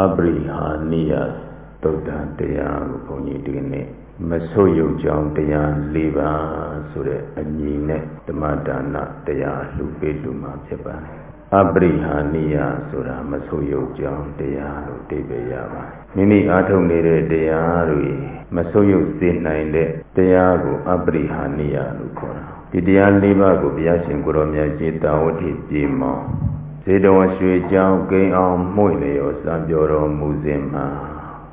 အပရိဟာနိယသုတ်တန်တရားကိုဘုန်းကြီးဒီနေ့မဆုတ်ယုတ်ကြောင်းတရား၄ပါးဆိုတဲ့အမည်နဲ့ဓမ္မဒါနတရားလှူပေးလူမှာဖြစ်ပါတယ်အပရိဟာနိယဆိုတာမဆုတ်ယုတ်ကြောင်းတရားလို့သိပေရပါတယ်မိမိအားထုတ်နေတဲ့တရားတွေမဆုတ်ယုတ်စေနိုင်တဲ့တရားကိုအပရိဟာနိယလို့ခေါ်တာဒီတရား၄ပါးကိုဘုရားရှင်ကိုရောမြတ်ကြီးတာဝတိပြေမောင် ဇေတဝရွှေကြောင်းကိန်းအောင်မှု့လျောစံပြောတော်မူစဉ်မှာ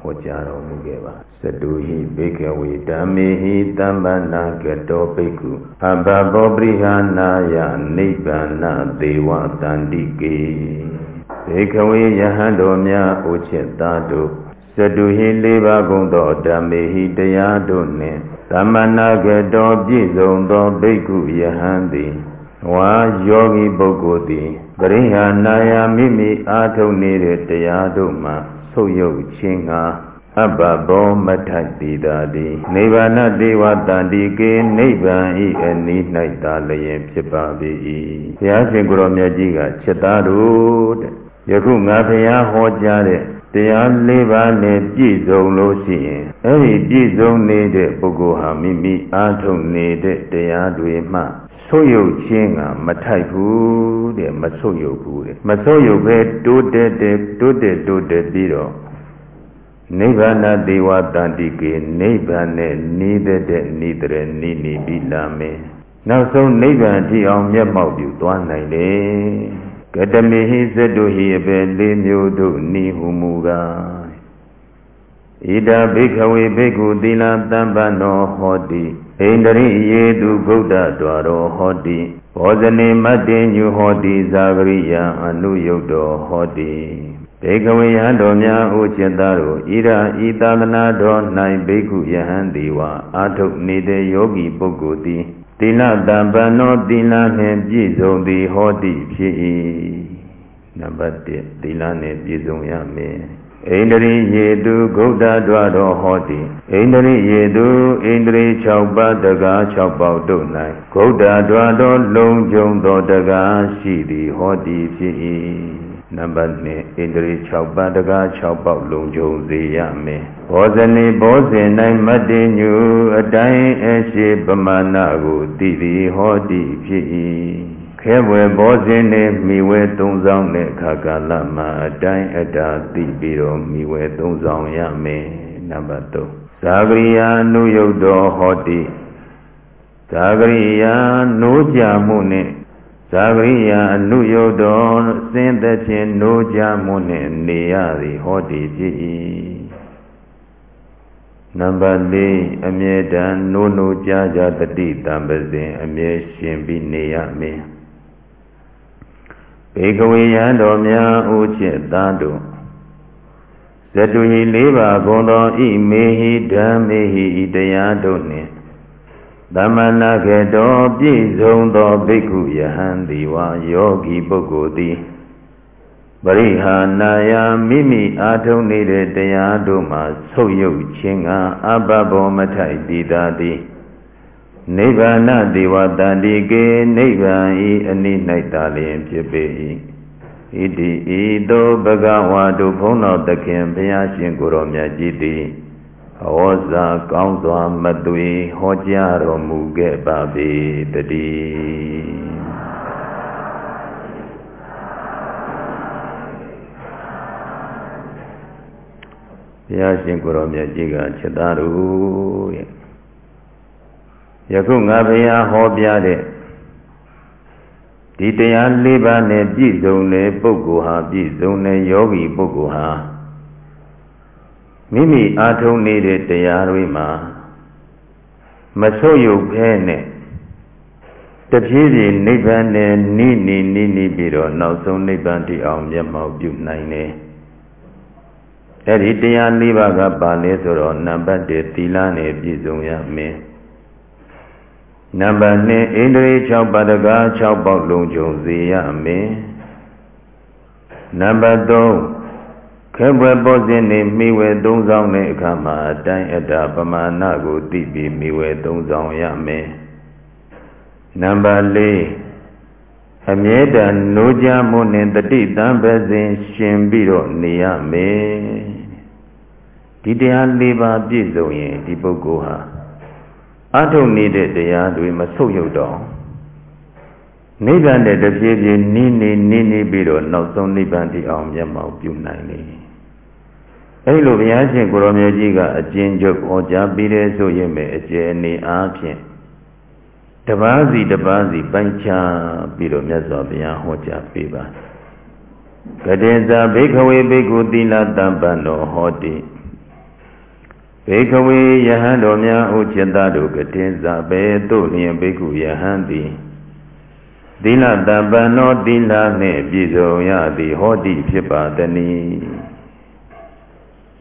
ဟောကြားတော်မူခဲ့ပါသတုဟိဘေကဝေဓမ္မေဟိတမ္ပနာကတောဘိက္ခုအဘဘောပရိဟာနာယနိဗ္ဗာနသေဝတန္တိကေဘေကဝေယဟန်တော်များအိုချစ်သားတို့သတုဟိလေးပါးကုန်သောဓမ္မေဟိတရားတို့နှင့်သမဏကတောပြည့်စုံသောဘိက္ခုယဟန်သည် ဝါယောဂီပုဂ္ဂိုလ်သည်ပရိဟာနာယမိမိအားထုတ်နေတဲ့တရားတို့မှဆုတ်ယုတ်ခြင်းငါအဘဘောမထိုက်တိတာတိနိဗ္ဗာနတေဝတန္တိကေနိဗ္ဗာန်ဤအနိ၌သာလျင်ဖြစ်ပါ၏ဘုရားရှင်ကိုရောမြတ်ကြီးကချက်သားတို့တဲ့ယခုငါဘုရားဟောကြားတဲ့တရားလေးပါးနဲ့ပြည့်စုံလို့ရှိရင်အဲ့ဒီပြည့်စုံနေတဲ့ပုဂ္ဂိုလ်ဟာမိမိအားထုတ်နေတဲ့တရားတွေမှ ဆုတ်ယုတ်ခြင်းကမထိုက်ဘူးတဲ့မဆုတ်ယုတ်ဘူးတဲ့မဆုတ်ယုတ်ပဲတိုးတက်တဲ့တိုးတက်တိုးတက်ပြီးတော့နိဗ္ဗာန်တေဝတန္တိကေနိဗ္ဗာန်နဲ့နေတဲ့တဲ့နေတဲ့နိနိပြီးလာမယ်နောက်ဆုံးနိဗ္ဗာန်ထိအောင်မျက်မှောက်ပြုသွားနိုင်တယ်ကတမေဟိသတ္တုဟိအပေလေးမျိုးတို့နိဟုမူကားဣဒဘိခဝေဘိက္ခုသီလတမ္ပနောဟောတိ ဣန္ဒရိယေတုဗုဒ္ဓဒွါရောဟောတိဘောဇနေမတ္တေညုဟောတိဇာဂရိယံအနုယုတ်တော်ဟောတိဘေကဝေယံတော်များအိုจิตသားတို့ဣရာဤသာသနာတော်၌ဘိက္ခုယဟန်တိဝါအာထုတ်နေတဲ့ယောဂီပုဂ္ဂိုလ်သည်သီလတံပံနောသီလနှင့်ပြည့်စုံသည်ဟောတိဖြစ်၏နံပါတ်1သီလနှင့်ပြည့်စုံရမည် ဣန္ဒြိယေတုဂုဒ္ဓဒွါတော်ဟောတိဣန္ဒြိယေတုဣန္ဒြိ6ပါးတကား6ပေါက်တို့၌ဂုဒ္ဓဒွါတော်လုံးကျုံသောတကားရှိသည်ဟောတိဖြစ်၏နံပါတ်2ဣန္ဒြိ6ပါးတကား6ပေါက်လုံးကျုံစေရမည်ဘောဇနေဘောဇင်၌မတ္တညုအတိုင်းအရှိပမာဏကိုသိသည်ဟောတိဖြစ်၏ ခဲဝယ်ဘောဇင်းနဲ့မိဝဲသုံးဆောင်တဲ့အခါကာလမှာအတိုင်းအတာသိပြီးတော့မိဝဲသုံးဆောင်ရမယ်နံပါတ်3ဇာဂရိယာနုယုတ်တော်ဟောတိဇာဂရိယာနိုးကြမှုနဲ့ဇာဂရိယာအနုယုတ်တော်စင်သက်ခြင်းနိုးကြမှုနဲ့နေရသည်ဟောတိဖြစ်၏နံပါတ်4အမြဲတမ်းနိုးနိုးကြကြတတိတံပစဉ်အမြဲရှင်ပြီးနေရမည် ဘေကဝေယံတော်များဥจิตသားတို့ဇတုဟိလေးပါးကုန်သောဣမေဟိဓမ္မေဟိဤတရားတို့နှင့်သမဏခေတောပြည့်စုံသောဘိက္ခုယဟန်ဒီဝါယောဂီပုဂ္ဂိုလ်သည်ပရိဟာနာယမိမိအာထုံနေတဲ့တရားတို့မှာဆုတ်ယုတ်ခြင်းကအဘဘောမထိုက်တည်တာသည် နိဗ္ဗာနဒေဝတန္တိကေနိဗ္ဗာန်ဤအနိ၌သာလျင်ဖြစ်ပေ၏ဣတိဤသို့ဘဂဝါတို့ဘုန်းတော်သခင်ဘုရားရှင်ကိုယ်တော်မြတ်ကြီးသည်ဟောစာကောင်းစွာမသွေဟောကြားတော်မူခဲ့ပါပေတည်းဘုရားရှင်ကိုယ်တော်မြတ်ကြီးကချက်သားတို့ရဲ့ ယခုငါဘုရားဟောပြတဲ့ဒီတရား၄ပါးနဲ့ပြည့်စုံတဲ့ပုဂ္ဂိုလ်ဟာပြည့်စုံတဲ့ယောဂီပုဂ္ဂိုလ်ဟာမိမိအားထုတ်နေတဲ့တရားတွေမှာမဆုတ်ယုတ်ခဲနဲ့တဖြည်းဖြည်းနိဗ္ဗာန်နဲ့နိနိနိနိပြီးတော့နောက်ဆုံးနိဗ္ဗာန်တည်အောင်မျက်မှောက်ပြုနိုင်တယ်။အဲ့ဒီတရား၄ပါးကပါလဲဆိုတော့နံပါတ်1သီလနဲ့ပြည့်စုံရမယ်။ နံပါတ်2ဣန္ဒြေ6ပါးတကား6ပေါက်လုံးကျုံစေရမယ်နံပါတ်3ခဲပွဲပေါ်စဉ်နေမိဝဲသုံးဆောင်တဲ့အခါမှာအတိုင်းအတာပမာဏကိုသိပြီးမိဝဲသုံးဆောင်ရမယ်နံပါတ်4အမြဲတမ်းနိုးကြမှုနဲ့တတိတံပစဉ်ရှင်ပြီးတော့နေရမယ်ဒီတရား၄ပါးပြည့်စုံရင်ဒီပုဂ္ဂိုလ်ဟာ အထုတ်နေတဲ့တရားတွေမဆုတ်ယုတ်တော့နိဗ္ဗာန်တဲ့တပြေးပြေးနိနေနိနေပြီးတော့နောက်ဆုံးနိဗ္ဗာန်တည်အောင်မျက်မှောက်ပြုနိုင်လေအဲဒီလိုဘုရားရှင်ကိုရောမြတ်ကြီးကအကျဉ်းချုပ်ဟောကြားပြီးတဲ့ဆိုရင်ပဲအကျယ်အနေအားဖြင့်တပားစီတပားစီပိုင်းခြားပြီးတော့မြတ်စွာဘုရားဟောကြားပေးပါကတေဇာဘိခဝေဘိက္ခုသီလတံပံတော်ဟောတိ ဘေကဝေယဟန်တော်များဥจิตတို့ကတင်စာပဲတို့လျင်ဘေကုယဟန်သည်သီလတပံသောသီလနှင့်ပြည့်စုံရသည်ဟောတိဖြစ်ပါတည်း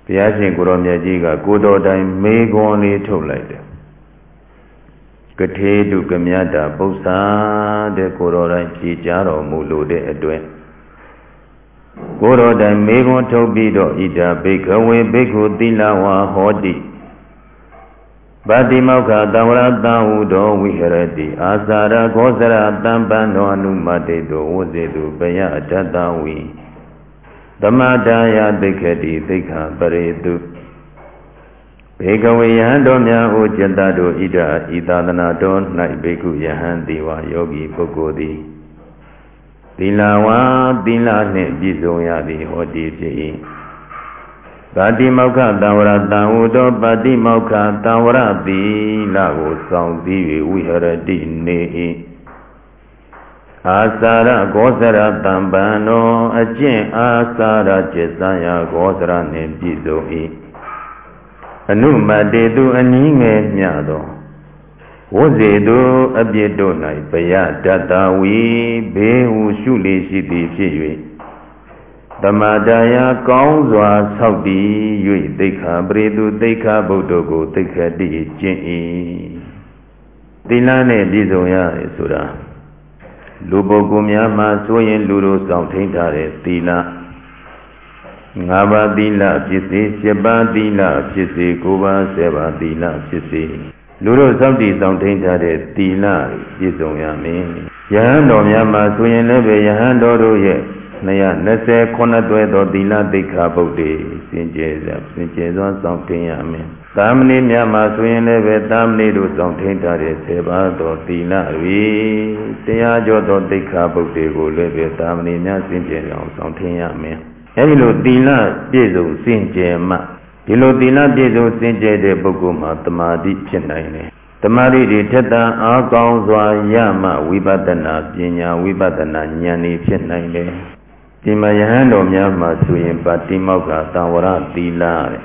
ဘုရားရှင်ကိုရောမြတ်ကြီးကကိုတော်တိုင်မေခွန်လေးထုတ်လိုက်တယ်ကထေတုကမြတ်တာပု္ပ္ပာတဲ့ကိုတော်တိုင်ဖြေကြတော်မူလို့တဲ့အတွက် ကိုယ်တော်တိုင်မေခွန်းထုတ်ပြီးတော့ဣဒာဘိကဝေဘိက္ခုသီလဝါဟောတိဗတိမောက္ခတဝရတံဟုသောဝိဟရတိအာစာရခောစရတံပံသောအနုမတေတောဝဇေတုပယအတတဝီသမတာယသိခတိသိခပရိတုဘေကဝေယဟန်တော်များဟုจิตတို့ဣဒာဤသာသနာတော်၌ဘေကုယဟန်တိဝါယောဂီပုဂ္ဂိုလ်သည် သီလဝါသီလနှင့်ပြည့်စုံရသည်ဟောတိဖြစ်၏ပါတိမောက္ခတံဝရတံဟုသောပါတိမောက္ခတံဝရသီလကိုဆောင်သီး၍ဝိဟရတိနေ၏အာစာရဂောစရတံပံနောအကျင့်အာစာရจิตသံယဂောစရနှင့်ပြည့်စုံ၏အနုမတေသူအနည်းငယ်မြသော ဝဇေတုအပြစ်တို့၌ဘယတတဝီဘေးဟုရှုလေရှိသည်ဖြစ်၍တမတာယာကောင်းစွာဆောက်တည်၍သိက္ခာပရိတုသိက္ခာဗုဒ္ဓကိုသိက္ခာတိကျင့်၏သီလနဲ့ပြည့်စုံရတယ်ဆိုတာလူပုဂ္ဂိုလ်များမှာဆိုရင်လူတို့စောင့်ထိန်ထားတဲ့သီလ၅ပါးသီလဖြစ်စေ၈ပါးသီလဖြစ်စေ၉ပါး၁၀ပါးသီလဖြစ်စေ လူတို့စောင့်တည်ဆောင်ထိန်ကြတဲ့သီလပြည့်စုံရမယ်။ယဟန်တော်များမှာဆိုရင်လည်းပဲယဟန်တော်တို့ရဲ့229တွဲသောသီလသိက္ခာပုဒ်တွေစင်ကြယ်စွာစင်ကြယ်စွာဆောင်ထိန်ရမယ်။သာမဏေများမှာဆိုရင်လည်းပဲသာမဏေတို့ဆောင်ထိန်ထားတဲ့10ပါးသောသီလတွေတရားကျော်သောသိက္ခာပုဒ်တွေကိုလည်းပဲသာမဏေများစင်ကြယ်အောင်ဆောင်ထိန်ရမယ်။အဲဒီလိုသီလပြည့်စုံစင်ကြယ်မှ ဒီလိုသီလပြည့်စုံစင်ကြယ်တဲ့ပုဂ္ဂိုလ်မှာတမာတိဖြစ်နိုင်တယ်တမာတိတွေထက်သန်အားကောင်းစွာရမှဝိပဿနာပညာဝိပဿနာဉာဏ်ဤဖြစ်နိုင်တယ်ဒီမှာယဟန်တော်များမှာဆိုရင်ပါတိမောက္ခသံဝရသီလတဲ့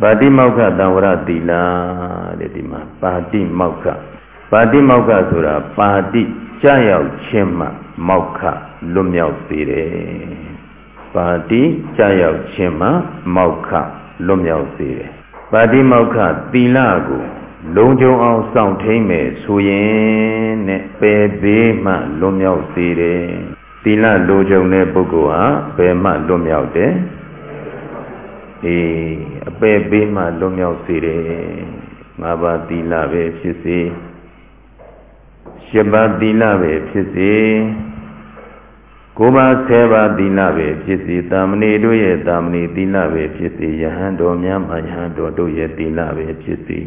ပါတိမောက္ခသံဝရသီလတဲ့ဒီမှာပါတိမောက္ခပါတိမောက္ခဆိုတာပါတိကြာရောက်ခြင်းမှမောက္ခလွတ်မြောက်စေတယ်ပါတိကြာရောက်ခြင်းမှမောက္ခ လွတ်မြောက်စေတယ်။ပါတိမောက္ခသီလကိုလုံခြုံအောင်စောင့်ထိန်မယ်ဆိုရင်နဲ့ပယ်ပေးမှလွတ်မြောက်စေတယ်။သီလလုံခြုံတဲ့ပုဂ္ဂိုလ်ဟာဘယ်မှလွတ်မြောက်တယ်။အေးအပယ်ပေးမှလွတ်မြောက်စေတယ်။ငါးပါးသီလပဲဖြစ်စေရှစ်ပါးသီလပဲဖြစ်စေ ကိုပါဆယ်ပါးသီလပဲဖြစ်စီတာမဏေတို့ရဲ့တာမဏေသီလပဲဖြစ်စီယဟန်တော်များမှယဟန်တော်တို့ရဲ့သီလပဲဖြစ်စီ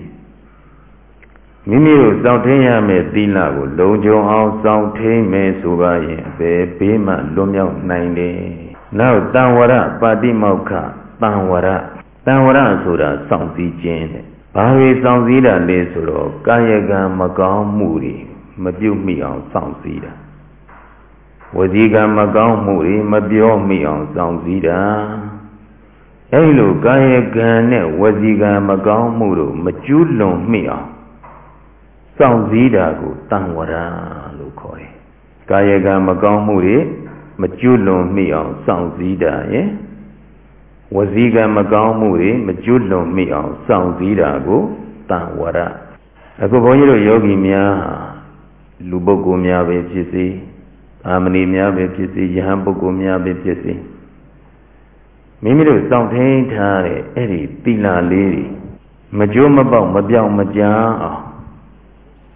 မိမိတို့စောင့်ထင်းရမယ့်သီလကိုလုံခြုံအောင်စောင့်ထင်းမယ်ဆိုပါရင်ဘယ်ဘေးမှလွတ်မြောက်နိုင်တယ်။နောက်တံဝရပါတိမောက္ခတံဝရတံဝရဆိုတာစောင့်စည်းခြင်းတဲ့။ဘာတွေစောင့်စည်းတာလဲဆိုတော့ကာယကံမကောင်းမှုတွေမပြုတ်မိအောင်စောင့်စည်းတာ။ ဝစီကံမကောင်းမှုတွေမပြောမိအောင်စောင့်စည်းတာအဲဒီလိုကာယကံနဲ့ဝစီကံမကောင်းမှုတို့မကျူးလွန်မိအောင်စောင့်စည်းတာကိုတန်ဝရလို့ခေါ်တယ်ကာယကံမကောင်းမှုတွေမကျူးလွန်မိအောင်စောင့်စည်းတာရဲ့ဝစီကံမကောင်းမှုတွေမကျူးလွန်မိအောင်စောင့်စည်းတာကိုတန်ဝရအခုဘုန်းကြီးတို့ယောဂီများလူပုဂ္ဂိုလ်များပဲဖြစ်စေ အာမဏိများပဲဖြစ်စေယဟန်ပုဂ္ဂိုလ်များပဲဖြစ်စေမိမိတို့စောင့်ထိန်ထားတဲ့အဲ့ဒီသီလလေးတွေမကြိုးမပေါက်မပြောင်းမကြမ်းအောင်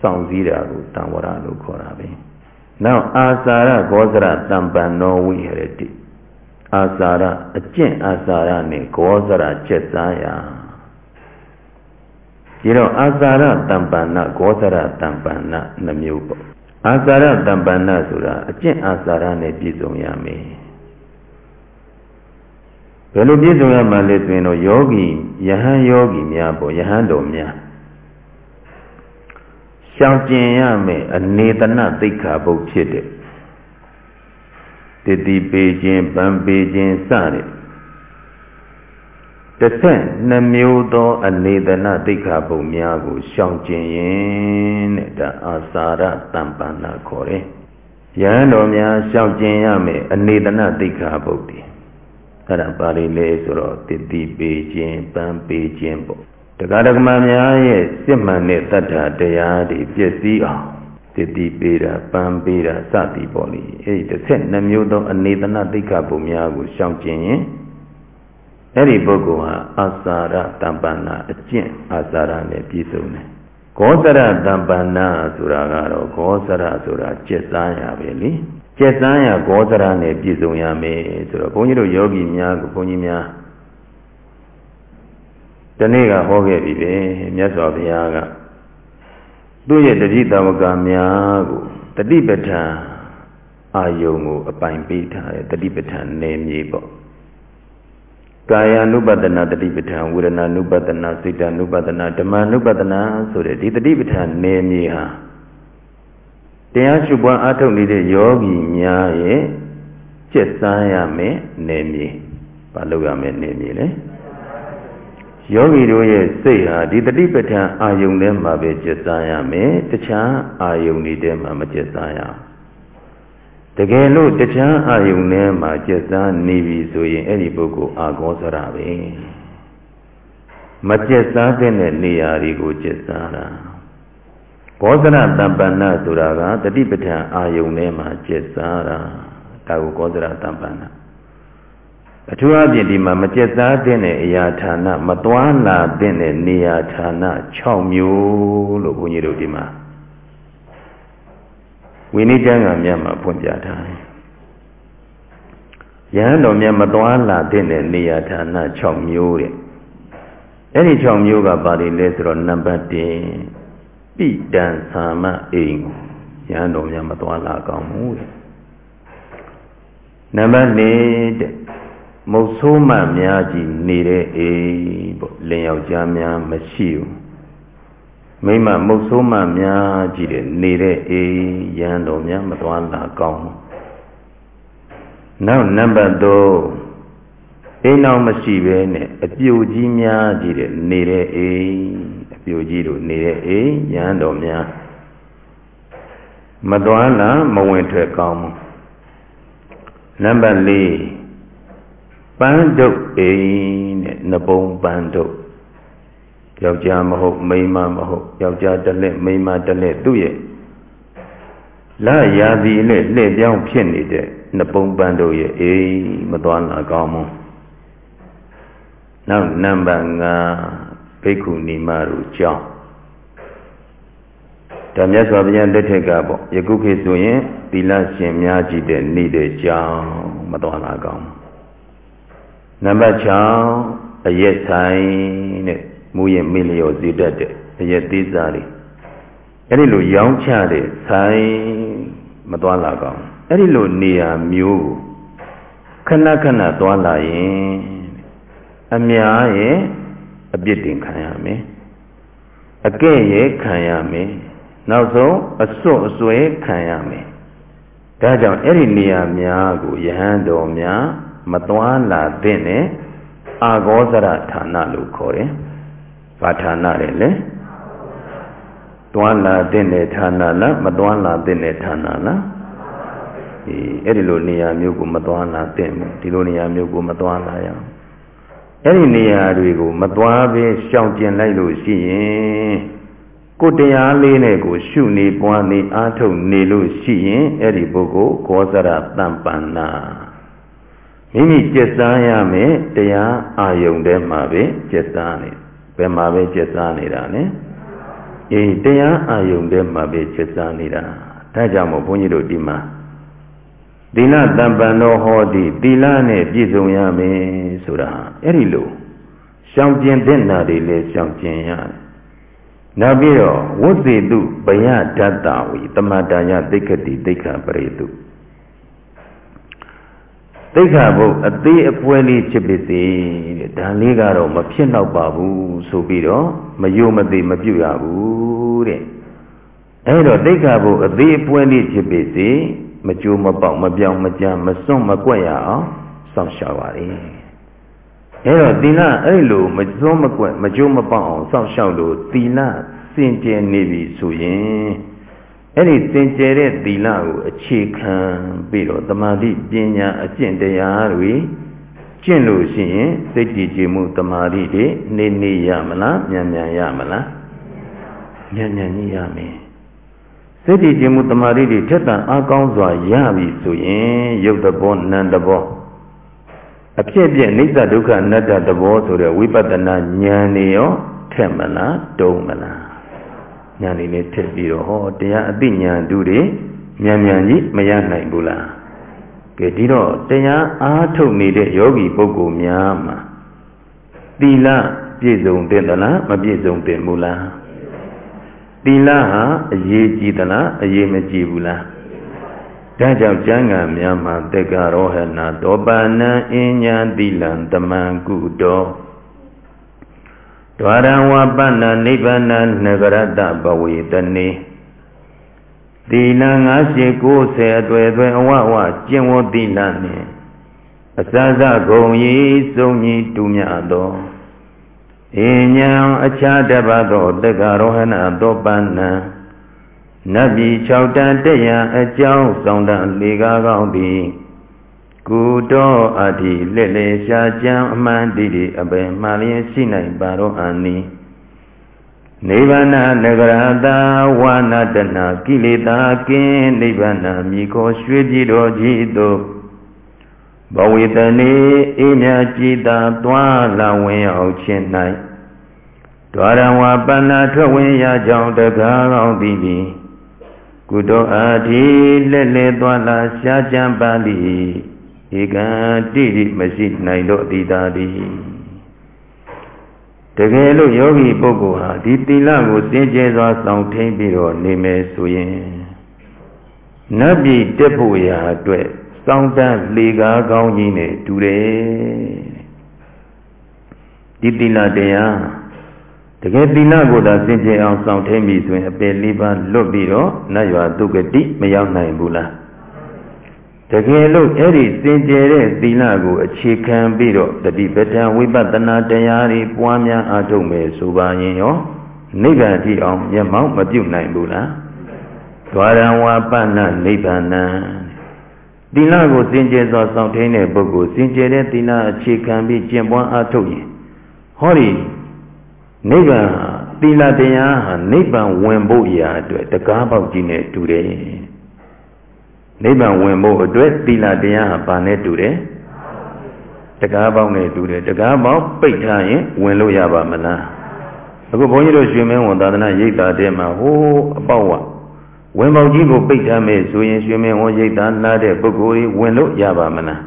စောင့်စည်းတာကိုတံဝရလို့ခေါ်တာပဲနောက်အာစာရဂောဇရတံပံနောဝိဟရတိအာစာရအကျင့်အာစာရနဲ့ဂောဇရချက်စားရဒီတော့အာစာရတံပံနဂောဇရတံပံနနှမျိုးပေါ့ အာစာရတံပံနဆိုတာအကျင့်အာစာရနဲ့ပြည့်စုံရမယ်ဘယ်လိုပြည့်စုံရမှလဲဆိုရင်တော့ယောဂီယဟန်ယောဂီများပေါ့ယဟန်တော်များရှောင်ကျင်ရမယ်အနေတနသိက္ခာပုတ်ဖြစ်တဲ့တတိပေခြင်းဗံပေခြင်းစတဲ့ တစ်ဆက်နှမျိုးသော အနေတနသိက္ခာပုတ်များကိုရှောင်ကျင်ရင်တဲ့ဒါအာစာရတံပန္နာခေါ်တယ်။ယဟန်တော်များရှောင်ကျင်ရမယ်အနေတနသိက္ခာပုတ်တွေအဲ့ဒါပါဠိလေးဆိုတော့တတိပေခြင်းဗံပေခြင်းပေါ့တရားဓမ္မများရဲ့စစ်မှန်တဲ့တတ္ထာတရားတွေပြည့်စည်အောင်တတိပေတာပံပေတာစသည်ပေါ့လေအဲ့ဒီတစ်ဆက်နှမျိုးသောအနေသနသိက္ခာပုံများကိုရှောင်ကျင်ရင် အဲ့ဒီပုဂ္ဂိုလ်ဟာအာစာရတမ္ပန္နာအကျင့်အာစာရနဲ့ပြည့်စုံတယ်ဂောသရတမ္ပန္နာဆိုတာကတော့ဂောသရဆိုတာကျက်စားရပဲလေကျက်စားရဂောသရနဲ့ပြည့်စုံရမယ်ဆိုတော့ဘုန်းကြီးတို့ယောဂီများကိုဘုန်းကြီးများဒီနေ့ကဟောခဲ့ပြီပဲမြတ်စွာဘုရားကသူ့ရဲ့တတိတဝကများကိုတတိပဋ္ဌာန်အာယုံကိုအပိုင်ပေးထားတယ်တတိပဋ္ဌာန်နေမြေပေါ့ ကာယ ानु ပတနာတတိပဋ္ဌာန်ဝေဒနာ ानु ပတနာစိတ် ानु ပတနာဓမ္မ ानु ပတနာဆိုတဲ့ဒီတတိပဋ္ဌာန်နေမြေဟာတရားရှုပွားအားထုတ်နေတဲ့ယောဂီများရဲ့ကျက်စားရမယ်နေမြေဘာလုပ်ရမယ်နေမြေလဲယောဂီတို့ရဲ့စိတ်ဟာဒီတတိပဋ္ဌာန်အာယုန်ထဲမှာပဲကျက်စားရမယ်တခြားအာယုန်တွေထဲမှာမကျက်စားရအောင် တကယ်လို့တခြားအာယုန်ထဲမှာကျက်စားနေပြီဆိုရင်အဲ့ဒီပုဂ္ဂိုလ်အာဂောစရပဲမကျက်စားတဲ့နေရာတွေကိုကျက်စားတာဘောဇရတမ္ပန္နဆိုတာကတတိပဋ္ဌာန်အာယုန်ထဲမှာကျက်စားတာဒါကိုကောဇရတမ္ပန္နအထူးအပြင်ဒီမှာမကျက်စားတဲ့အရာဌာနမတွားလာတဲ့နေရာဌာန6မျိုးလို့ဘုန်းကြီးတို့ဒီမှာ ဝိနည်းကျမ်းဂန်မြတ်မှာဖွင့်ပြထားတယ်။ယဟန်တော်မြတ်မတွားလာတဲ့နေရာဌာန6မျိုးတဲ့။အဲ့ဒီ6မျိုးကပါလိလဲဆိုတော့နံပါတ်1ပိတံသာမအိမ်ယဟန်တော်မြတ်မတွားလာကောင်းဘူးတဲ့။နံပါတ်2တဲ့မုတ်ဆိုးမှများကြီးနေတဲ့အိမ်ပေါ့လင်ယောက်ျားများမရှိဘူး မိမမုတ်ဆိုးမှများကြီးတဲ့နေတဲ့အိမ်ရန်တော်များမသွားလာကောင်းဘူးနောက်နံပါတ်3အိမ်တော်မရှိဘဲနဲ့အပြိုကြီးများကြီးတဲ့နေတဲ့အိမ်အပြိုကြီးတို့နေတဲ့အိမ်ရန်တော်များမသွားလာမဝင်ထွက်ကောင်းဘူးနံပါတ်4ပန်းဒုတ်အိမ်တဲ့နဘုံပန်းဒုတ် ယောက်ျားမဟုတ်မိန်းမမဟုတ်ယောက်ျားတစ်လက်မိန်းမတစ်လက်သူ့ရဲ့လာရာသီနဲ့လှည့်ပြောင်းဖြစ်နေတဲ့နဘုံပန်းတို့ရဲ့အိမ်မသွားလာကောင်းဘူးနောက်နံပါတ်5ဘိက္ခုနီမတို့ကြောင်းဒါမြတ်စွာဘုရားလက်ထက်ကပေါ့ယခုခေတ်ဆိုရင်သီလရှင်များကြည့်တဲ့နေတဲ့ကြောင်းမသွားလာကောင်းဘူးနံပါတ်6အရက်ဆိုင်တဲ့ မူရင်မေလျော်စေတတ်တဲ့အရက်သေးစားတွေအဲ့ဒီလိုရောင်းချတဲ့ဆိုင်မသွားလာကောင်းအဲ့ဒီလိုနေရာမျိုးခဏခဏသွားလာရင်အများရဲ့အပြစ်တင်ခံရမယ်အကဲ့ရဲ့ခံရမယ်နောက်ဆုံးအစွတ်အစွဲခံရမယ်ဒါကြောင့်အဲ့ဒီနေရာများကိုယဟန်တော်များ မသွားလာတဲ့နဲ့အာဂောဇရဌာနလို့ခေါ်တယ်။ ဘာဌာနလဲလဲ။သွားလာတဲ့ဌာနလားမသွားလာတဲ့ဌာနလား။ဒီအဲ့ဒီလိုနေရာမျိုးကိုမသွားလာတဲ့ဒီလိုနေရာမျိုးကိုမသွားလာရအောင်။အဲ့ဒီနေရာတွေကိုမသွားဘဲရှောင်ကျင်လိုက်လို့ရှိရင်ကိုတရားလေးနဲ့ကိုရှုနေပွားနေအားထုတ်နေလို့ရှိရင်အဲ့ဒီပုဂ္ဂိုလ်ကောဇရတမ္ပန္နာမိမိကျက်စားရမယ်တရားအာယုန်ထဲမှာပဲကျက်စားနေ ဘယ်မှာပဲကျက်စားနေတာလဲအေးတရားအာယုန်ထဲမှာပဲကျက်စားနေတာဒါကြောင့်မို့ဘုန်းကြီးတို့ဒီမှာသီလတံပံတော်ဟောတိသီလနဲ့ပြည့်စုံရမယ်ဆိုတာအဲ့ဒီလိုရှောင်ကျင်တဲ့နာတွေလည်းရှောင်ကျင်ရတယ်နောက်ပြီးတော့ဝုသေတုဘယဓတ္တဝီတမတာယသိက္ခတိသိက္ခပရိတု သိက္ခာဘုတ်အသေးအပွဲလေးဖြစ်ပါစေတဲ့ဒါလေးကတော့မဖြစ်တော့ပါဘူးဆိုပြီးတော့မယုံမသိမပြုတ်ရဘူးတဲ့အဲ့တော့သိက္ခာဘုတ်အသေးအပွဲလေးဖြစ်ပါစေမကြိုးမပေါက်မပြောင်းမကြမ်းမစွန့်မကွက်ရအောင်စောင့်ရှောက်ပါလေအဲ့တော့သီလအဲ့လိုမစွန့်မကွက်မကြိုးမပေါက်အောင်စောင့်ရှောက်လို့သီလစင်ကြယ်နေပြီဆိုရင် အဲ့ဒီစင်ကြယ်တဲ့သီလကိုအခြေခံပြီးတော့တမာတိပညာအကျင့်တရားတွေကျင့်လို့ရှိရင်စိတ်တည်ကြည်မှုတမာတိတွေနေနေရမလားမြန်မြန်ရမလားမြန်မြန်ကြီးရမယ်စိတ်တည်ကြည်မှုတမာတိတွေထက်သန်အားကောင်းစွာရပြီဆိုရင်ရုပ်တဘောနံတဘောအဖြစ်ပြအိဋ္ဌဒုက္ခအနတ္တတဘောဆိုတဲ့ဝိပဿနာဉာဏ်နေရောထက်မလားတုံးမလား ဉာဏ်လေးနဲ့ထက်ပြီးတော့ဟောတရားအသိဉာဏ်တူတွေမြန်မြန်ကြီးမရနိုင်ဘူးလားကဲဒီတော့တရားအားထုတ်နေတဲ့ယောဂီပုဂ္ဂိုလ်များမှာသီလပြည့်စုံတဲ့သလားမပြည့်စုံတဲ့မူလားသီလဟာအရေးကြီးသလားအရေးမကြီးဘူးလားဒါကြောင့်ကျမ်းဂန်များမှာတေကရောဟနာတောပါဏံအဉ္ညာသီလံတမံကုတော ဒွါရံဝပဏ္ဏနိဗ္ဗာန်နဂရတဘဝေတနေသီလငါးရှိ90အတွေ့အတွေ့အဝဝကျင့်ဝတ်သီလနှင့်အစစဂုံဤစုံကြီးတူမြတ်သောအညံအခြားတပတ်သောတက္ကရောဟဏသောပန္နံနတ်ပြည်6တန်တရံအကြောင်းဆောင်တန်လေကားကောင်းသည် ကုတောအတိလက်လေရှားကြံအမှန်တိတိအပေမှန်လျင်ရှိနိုင်ပါတော့အနိနိဗ္ဗာန်နဂရတာဝါနာတနာကိလေသာကင်းနိဗ္ဗာန်မြည်ခေါ်ရွှေပြည်တော်ကြီးသို့ဘဝေတနေအေးမြကြည်သာတွားလာဝင်အောင်ခြင်း၌ဒွါရဝါပဏာထွက်ဝင်ရကြောင်းတကားကောင်းသည်သည်ကုတောအာတိလက်လေသွားလာရှားကြံပါလိ ဧကံတိတိမရှိနိုင်တော့သည်သာသည်တကယ်လို့ယောဂီပုဂ္ဂိုလ်ဟာဒီသီလကိုစင်ကြယ်စွာစောင့်ထိန်ပြီးတော့နေမယ်ဆိုရင်နတ်ပြည်တက်ဖို့ရာအတွက်စောင့်တန်းလေကားကောင်းကြီးနဲ့တူတယ်ဒီသီလတရားတကယ်သီလကိုသာစင်ကြယ်အောင်စောင့်ထိန်ပြီဆိုရင်အပယ်လေးပါးလွတ်ပြီးတော့နတ်ရွာတုဂတိမရောက်နိုင်ဘူးလား တကယ်လို့အဲ့ဒီစင်ကြယ်တဲ့သီလကိုအခြေခံပြီးတော့တတိပဋ္ဌာန်ဝိပဿနာတရားတွေပွားများအားထုတ်မယ်ဆိုပါရင်ရောနိဗ္ဗာန်ထိအောင်မျက်မှောက်မပြုတ်နိုင်ဘူးလားဒွါရံဝါပဏနိဗ္ဗာန်သီလကိုစင်ကြယ်စွာစောင့်ထိန်တဲ့ပုဂ္ဂိုလ်စင်ကြယ်တဲ့သီလအခြေခံပြီးကျင့်ပွားအားထုတ်ရင်ဟောဒီနိဗ္ဗာန်သီလတရားဟာနိဗ္ဗာန်ဝင်ဖို့ရာအတွက်တကားပေါက်ကြီးနဲ့တူတယ် နိဗ္ဗာန်ဝင်ဖို့အတွက်သီလတရားဟာဘာနဲ့တူတယ်တကားပေါက်နဲ့တူတယ်တကားပေါက်ပိတ်ထားရင်ဝင်လို့ရပါမလားအခုဘုန်းကြီးတို့ရွှေမင်းဝန်သာသနာရိပ်သာတဲမှာဟိုးအပေါက်ဝဝင်ပေါက်ကြီးကိုပိတ်ထားမယ်ဆိုရင်ရွှေမင်းဝန်ရိပ်သာလာတဲ့ပုဂ္ဂိုလ်ကြီးဝင်လို့ရပါမလား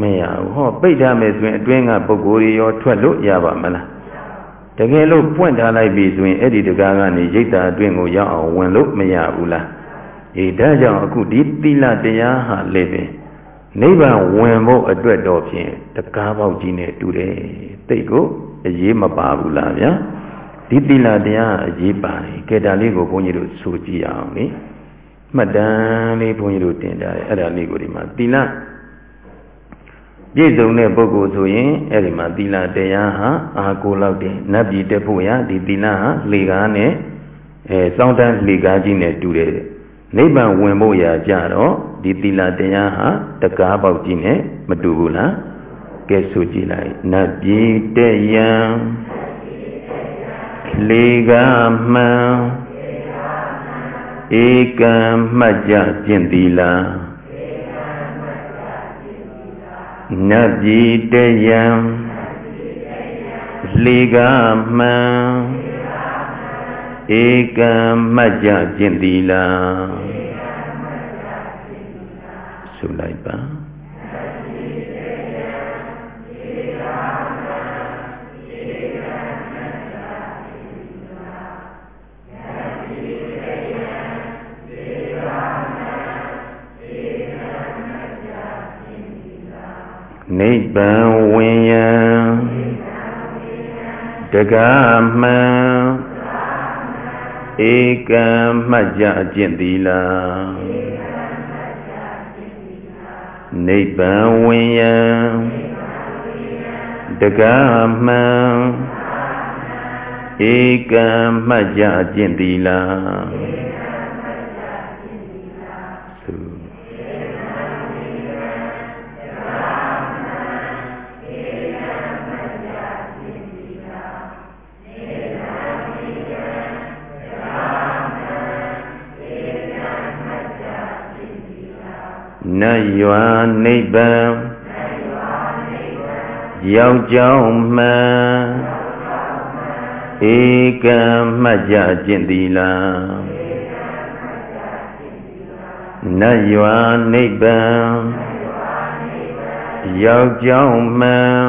မရဘူးဟောပိတ်ထားမယ်ဆိုရင်အတွင်းကပုဂ္ဂိုလ်ကြီးရောထွက်လို့ရပါမလားတကယ်လို့ပွင့်ထားလိုက်ပြီဆိုရင်အဲ့ဒီတကားကနေရိပ်သာအတွင်းကိုရောက်အောင်ဝင်လို့မရဘူးလား အေးဒါကြောင့်အခုဒီသီလတရားဟာလည်းပဲနိဗ္ဗာန်ဝင်ဖို့အတွက်တော့ဖြင့်တကားပေါက်ကြီးနဲ့တူတယ်တိတ်ကိုအရေးမပါဘူးလားဗျာဒီသီလတရားအရေးပါတယ်ကဲဒါလေးကိုဘုန်းကြီးတို့ဆိုကြည့်အောင်နိမှတ်တမ်းလေးဘုန်းကြီးတို့တင်ကြတယ်အဲ့ဒါလေးကိုဒီမှာသီလပြည့်စုံတဲ့ပုဂ္ဂိုလ်ဆိုရင်အဲ့ဒီမှာသီလတရားဟာအာကိုလောက်တယ်နတ်ပြည်တက်ဖို့ရဒီသီလဟာလေကားနဲ့အဲစောင်းတန်းလေကားကြီးနဲ့တူတယ် နိဗ္ဗာန်ဝင်ဖို့ရာကြတော့ဒီသီလတရားဟာတကားပေါက်ကြီးနဲ့မတူဘူးလားကဲဆိုကြည့်လိုက်နတ်ပြည်တဲ့ယံလေကားမှန်ဧကံမှတ်ကြကျင့်သီလနတ်ပြည်တဲ့ယံလေကားမှန် ဧကံမှတ်ကြကျင့်သီလဆိုလိုက်ပါနိဗ္ဗာန်ဝင်ယံတက္ကမှန် ဧကံမှတ်ကြအကျင့်သီလနိဗ္ဗာန်ဝင်ယံတက္ကမှန်ဧကံမှတ်ကြအကျင့်သီလ နတ်ရွာနိဗ္ဗာန်ရောက်ကြောင်းမှန်ဧကံမှတ်ကြကျင့်သီလနတ်ရွာနိဗ္ဗာန်ရောက်ကြောင်းမှန်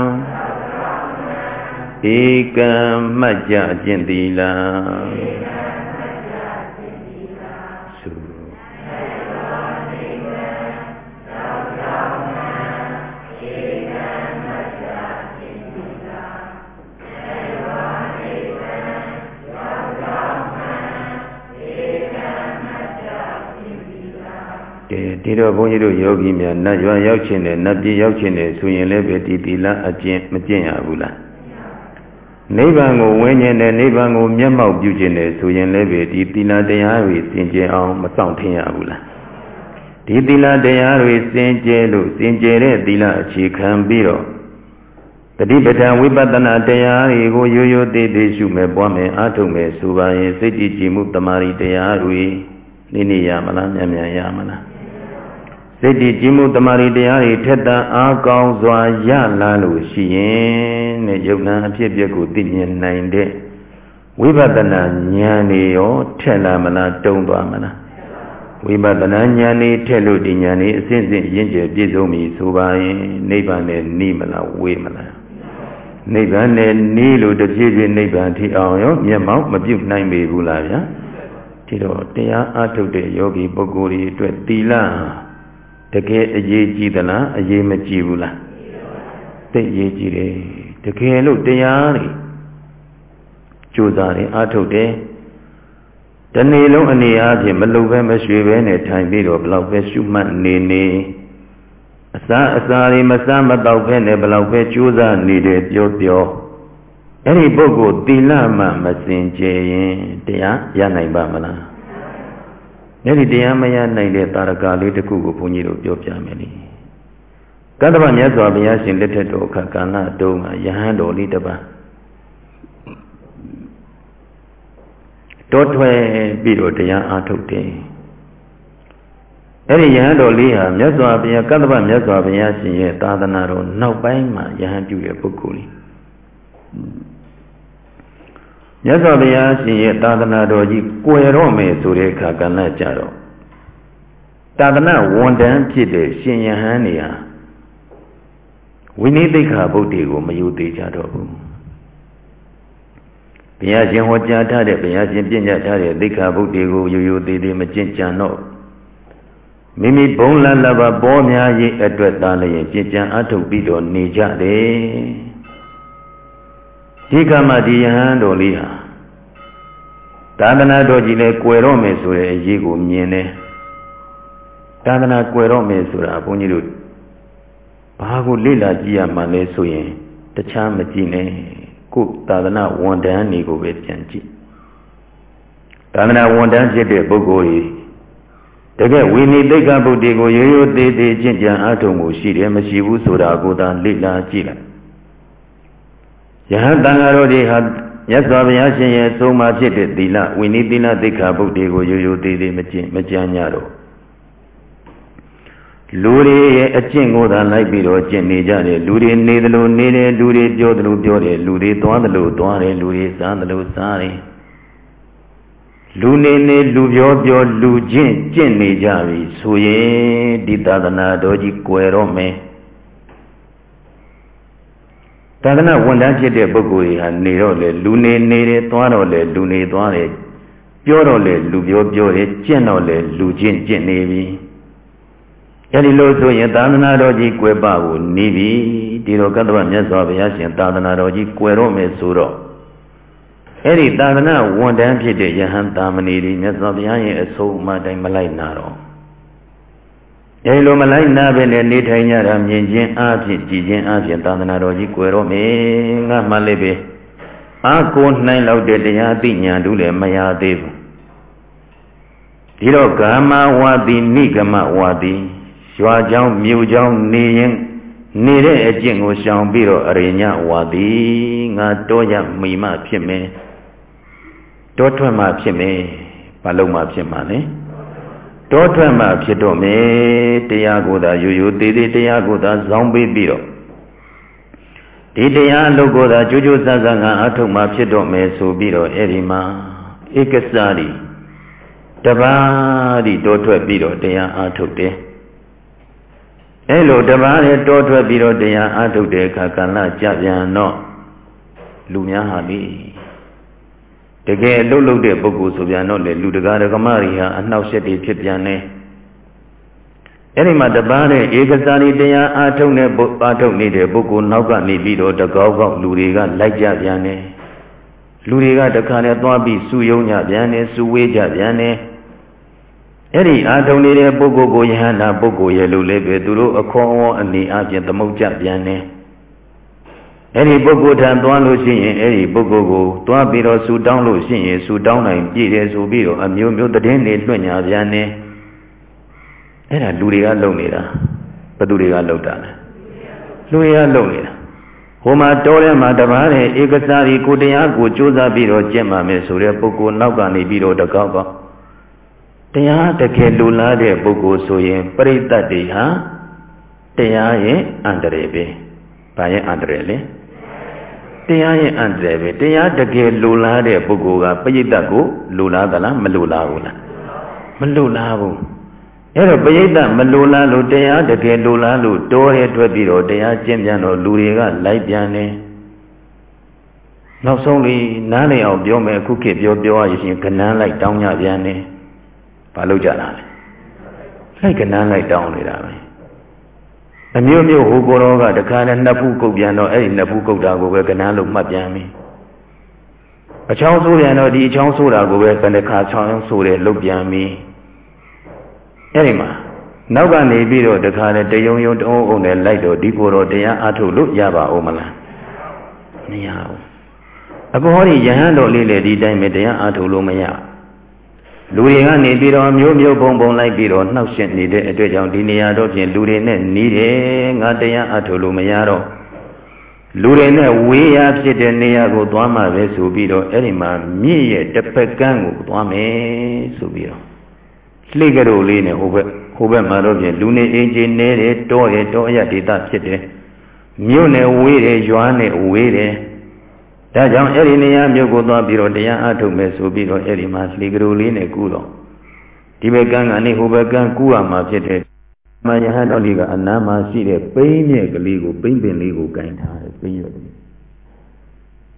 ဧကံမှတ်ကြကျင့်သီလ ဒီတော့ဘုန်းကြီးတို့ယောဂီများနတ်ရွာရောက်ခြင်းနဲ့နတ်ပြည်ရောက်ခြင်းနဲ့ဆိုရင်လည်းပဲဒီသီလအကျင့်မကျင့်ရဘူးလားနိဗ္ဗာန်ကိုဝင်ခြင်းနဲ့နိဗ္ဗာန်ကိုမျက်မှောက်ပြုခြင်းနဲ့ဆိုရင်လည်းပဲဒီသီလတရားတွေစင်ကြယ်အောင်မဆောင်ထင်ရဘူးလားဒီသီလတရားတွေစင်ကြယ်လို့စင်ကြယ်တဲ့သီလအခြေခံပြီးတော့တတိပဋ္ဌာန်ဝိပဿနာတရားတွေကိုရိုးရိုးသေးသေးရှုမဲ့ပွားမယ်အားထုတ်မယ်ဆိုပါရင်စိတ်ကြည်ကြည်မှုတမာရီတရားတွေနိနေရမလားမြန်မြန်ရမလား စိတ်တည်ကြည်မှုတမာရီတရားတွေထက်သန်အားကောင်းစွာရလာလို့ရှိရင်တဲ့ယုတ်နံအဖြစ်အပျက်ကိုသိမြင်နိုင်တဲ့ဝိပဿနာဉာဏ်တွေရောထက်လာမလားတုံသွားမလားဝိပဿနာဉာဏ်တွေထက်လို့ဒီဉာဏ်တွေအစဉ်စဉ်ရင့်ကျယ်ပြည့်စုံပြီဆိုပါရင်နိဗ္ဗာန်နဲ့နိမလားဝေးမလားနိဗ္ဗာန်နဲ့နီးလို့တဖြည်းဖြည်းနိဗ္ဗာန်ထိအောင်ရောမျက်မှောက်မပြုတ်နိုင်ပေဘူးလားဗျာဒီတော့တရားအားထုတ်တဲ့ယောဂီပုဂ္ဂိုလ်တွေအတွက်သီလတ ကယ်အရေးကြီးသလားအရေးမကြီးဘူးလားသိအရေးကြီးတယ်တကယ်လို့တရားတွေကြိုးစားတယ်အားထုတ်တယ်တနေ့လုံးအနေအားဖြင့်မလုံပဲမရွှေပဲနဲ့ထိုင်ပြီးတော့ဘလောက်ပဲရှုမှတ်နေနေအစာအစာတွေမစားမတော့ပဲနဲ့ဘလောက်ပဲကြိုးစားနေတယ်ပြောပြောအဲ့ဒီပုဂ္ဂိုလ်သီလမှမစင်ကြယ်ရင်တရားရနိုင်ပါမလား အဲ့ဒီတရားမရနိုင်တဲ့တာရကလေးတစ်ခုကိုဘုန်းကြီးတို့ပြောပြမယ်လေကတ္တဗမြတ်စွာဘုရားရှင်လက်ထက်တော်အခါကာလတုန်းကယဟန်တော်လေးတစ်ပါးတောထွက်ပြီးတော့တရားအားထုတ်တယ်အဲ့ဒီယဟန်တော်လေးဟာမြတ်စွာဘုရားကတ္တဗမြတ်စွာဘုရားရှင်ရဲ့သာသနာတော်နောက်ပိုင်းမှာယဟန်ပြုတဲ့ပုဂ္ဂိုလ်လေး မြတ်စွာဘုရားရှင်ရဲ့သာသနာတော်ကြီးကွယ်တော့မယ်ဆိုတဲ့အခါကဏ္ဍကြတော့သာသနာဝန်တန်းဖြစ်တဲ့ရှင်ယဟန်နေဟာဝိနည်းသိက္ခာပုဒ်တွေကိုမယူသေးကြတော့ဘူးဘုရားရှင်ဟောကြားထားတဲ့ဘုရားရှင်ပြညတ်ထားတဲ့သိက္ခာပုဒ်တွေကိုယူယူသေးသေးမကျင့်ကြံတော့မိမိဘုံလလဘပေါ်များရေးအတွက်သားလည်းကျင့်ကြံအထုတ်ပြီးတော့နေကြတယ် ဒီကမှဒီယဟန်တော်လေးဟာသာသနာတော်ကြီးလဲကွယ်တော့မယ်ဆိုတဲ့အရေးကိုမြင်တယ်သာသနာကွယ်တော့မယ်ဆိုတာဘုန်းကြီးတို့ဘာကိုလေ့လာကြည့်ရမှလဲဆိုရင်တခြားမကြည့်နဲ့ကိုသာသနာဝန်တန်းနေကိုပဲပြန်ကြည့်သာသနာဝန်တန်းဖြစ်တဲ့ပုဂ္ဂိုလ်ကြီးတကယ်ဝိနည်းသိက္ခာပုဒ်တွေကိုရိုးရိုးသေးသေးကျင့်ကြံအားထုတ်မှုရှိတယ်မရှိဘူးဆိုတာကိုသာလေ့လာကြည့်လိုက် ယဟန်တန်ဃာတော်တွေဟာမြတ်စွာဘုရားရှင်ရဲ့သုံးပါဖြစ်တဲ့သီလဝိနည်းသီလသိက္ခာပုဒ်တွေကိုရိုးရိုးသေးသေးမကျင့်မကြမ်းကြတော့လူတွေရဲ့အကျင့်ကိုသာလိုက်ပြီးတော့ကျင့်နေကြတယ်လူတွေနေတယ်လို့နေတယ်လူတွေပြောတယ်လို့ပြောတယ်လူတွေသွားတယ်လို့သွားတယ်လူတွေစားတယ်လို့စားတယ်လူနေနေလူပြောပြောလူချင်းကျင့်နေကြပြီဆိုရင်ဒီသာသနာတော်ကြီးကွယ်တော့မယ် သာသနာဝန်ထမ်းဖြစ်တဲ့ပုဂ္ဂိုလ်တွေဟာနေတော့လေလူနေနေတယ်သွားတော့လေလူနေသွားတယ်ပြောတော့လေလူပြောပြောတယ်ကျင့်တော့လေလူချင်းကျင့်နေပြီအဲဒီလိုဆိုရင်သာသနာတော်ကြီးကွယ်ပကိုနေပြီဒီတော့ကတ္တဗမြတ်စွာဘုရားရှင်သာသနာတော်ကြီးကွယ်တော့မယ်ဆိုတော့အဲ့ဒီသာသနာဝန်တန်းဖြစ်တဲ့ယဟန်တာမဏေတွေမြတ်စွာဘုရားရဲ့အဆုံးအမတိုင်းမလိုက်နာတော့ အဲဒီလိုမလိုက်နာပဲနဲ့နေထိုင်ကြတာမြင်ချင်းအားဖြင့်ကြည်ချင်းအားဖြင့်သာသနာတော်ကြီးကွယ်တော့မယ်ငါမှလည်းပဲအာကိုနိုင်လောက်တဲ့တရားသိညာတို့လည်းမရသေးဘူးဒီတော့ကာမဝါတိနိဂမဝါတိရွာเจ้าမြို့เจ้าနေရင်နေတဲ့အကျင့်ကိုရှောင်ပြီးတော့အရိညဝါတိငါတောရမိမဖြစ်မယ်တောထွက်မှဖြစ်မယ်ဘာလို့မှဖြစ်မှာလဲ တောထွက်မှဖြစ်တော့မယ်တရားကိုသာရိုးရိုးသေးသေးတရားကိုသာဇောင်းပေးပြီးတော့ဒီတရားအလုပ်ကိုသာကြိုးကြိုးဆန်းဆန်းကအထုတ်မှဖြစ်တော့မယ်ဆိုပြီးတော့အဲ့ဒီမှာဧကစရီတပါးဒီတောထွက်ပြီးတော့တရားအထုတ်တယ်အဲ့လိုတပါးနဲ့တောထွက်ပြီးတော့တရားအထုတ်တဲ့အခါကလကြပြန်တော့လူများဟာပြီ တကယ်အလုတ်လုတ်တဲ့ပုဂ္ဂိုလ်ဆိုပြန်တော့လေလူတကာဒကမတွေဟာအနှောက်အယှက်တွေဖြစ်ပြန်နေအဲ့ဒီမှာတပားတဲ့ဧကစာရီတရားအာထုတ်နဲ့အာထုတ်နေတဲ့ပုဂ္ဂိုလ်နောက်ကနေပြီးတော့တကောက်ကောက်လူတွေကလိုက်ကြပြန်နေလူတွေကတခါနဲ့သွားပြီးစုယုံကြပြန်နေစုဝေးကြပြန်နေအဲ့ဒီအာထုံနေတဲ့ပုဂ္ဂိုလ်ကိုယဟန္တာပုဂ္ဂိုလ်ရဲ့လူလေးပဲသူတို့အခေါ်အဝေါ်အနေအချင်းသမုတ်ကြပြန်နေ အဲ့ဒီပုဂ္ဂိုလ်ထံသွားလို့ရှိရင်အဲ့ဒီပုဂ္ဂိုလ်ကိုသွားပြီးတော့ဆူတောင်းလို့ရှိရင်ဆူတောင်းနိုင်ပြည့်တယ်ဆိုပြီးတော့အမျိုးမျိုးတည်င်းတွေလွှင့်ညာပြန်နေအဲ့ဒါလူတွေကလုံနေတာဘသူတွေကလုံတာလဲလူတွေကလုံနေတာဟိုမှာတောထဲမှာတပားတဲ့ဧကစားရီကိုတရားကိုကြိုးစားပြီးတော့ကျင့်ပါမယ်ဆိုတဲ့ပုဂ္ဂိုလ်နောက်ကနေပြီးတော့တကောက်ကောက်တရားတကယ်လူလားတဲ့ပုဂ္ဂိုလ်ဆိုရင်ပရိသတ်တွေဟာတရားရဲ့အန္တရာယ်ပဲ။ ဘာရဲ့အန္တရာယ်လဲ။တရားရဲ့အန္တရာယ်ပဲတရားတကယ်လိုလားတဲ့ပုဂ္ဂိုလ်ကပရိသတ်ကိုလိုလားသလားမလိုလားဘူးလားမလိုလားဘူးအဲ့တော့ပရိသတ်မလိုလားလို့တရားတကယ်လိုလားလို့တောရဲထွက်ပြီးတော့တရားကျင့်ပြန်တော့လူတွေကလိုက်ပြန်နေနောက်ဆုံးလေးနားလည်အောင်ပြောမယ်အခုခေတ်ပြောပြောရရင်ကနန်းလိုက်တောင်းကြပြန်နေဘာလို့ကြတာလဲလိုက်ကနန်းလိုက်တောင်းနေတာပဲ အမျိုးမျိုးဟိုကိုရောကတခါနဲ့နှစ်ဖူးကုတ်ပြန်တော့အဲ့ဒီနှစ်ဖူးကုတ်တာကိုပဲကနန်းလို့မှတ်ပြန်ပြီအချောင်းဆိုးပြန်တော့ဒီအချောင်းဆိုးတာကိုပဲကနခါချောင်းဆိုးတယ်လုတ်ပြန်ပြီအဲ့ဒီမှာနောက်ကနေပြီးတော့တခါနဲ့တယုံယုံတုံးအောင်နဲ့လိုက်တော့ဒီကိုယ်တော်တရားအထုတ်လို့ရပါဦးမလားမရဘူးအခုဟောဒီယဟန်တော်လေးလေဒီတိုင်းပဲတရားအထုတ်လို့မရဘူး လူတွေကနေပြီးတော့မျိုးမျိုးပုံပုံလိုက်ပြီးတော့နှောက်ရှက်နေတဲ့အတွက်ကြောင့်ဒီနေရာတော့ဖြင့်လူတွေနဲ့နီးတယ်ငါတရားအထုလို့မရတော့လူတွေနဲ့ဝေးရဖြစ်တဲ့နေရာကိုသွားမှပဲဆိုပြီးတော့အဲ့ဒီမှာမြင့်ရဲ့တစ်ဖက်ကန်းကိုသွားမယ်ဆိုပြီးတော့လှိကရိုလေးနဲ့ဟိုဘက်ဟိုဘက်မှာတော့ဖြင့်လူနေအင်းကြီးနေတယ်တောတယ်တောအရဒေသဖြစ်တယ်မြို့နဲ့ဝေးတယ်ရွာနဲ့ဝေးတယ် ဒါကြောင့်အဲ့ဒီနေရာမြို့ကိုသွားပြီးတော့တရားအထုတ်မယ်ဆိုပြီးတော့အဲ့ဒီမှာလှေကလေးလေးနဲ့ကူးတော့ဒီဘက်ကန်းကနေဟိုဘက်ကန်းကူးရမှာဖြစ်တဲ့မယဟန်တော်လေးကအနားမှာရှိတဲ့ပိန်းမြက်ကလေးကိုပိန်းပင်လေးကိုကင်ထားတယ်ပိန်းရွက်ကလေး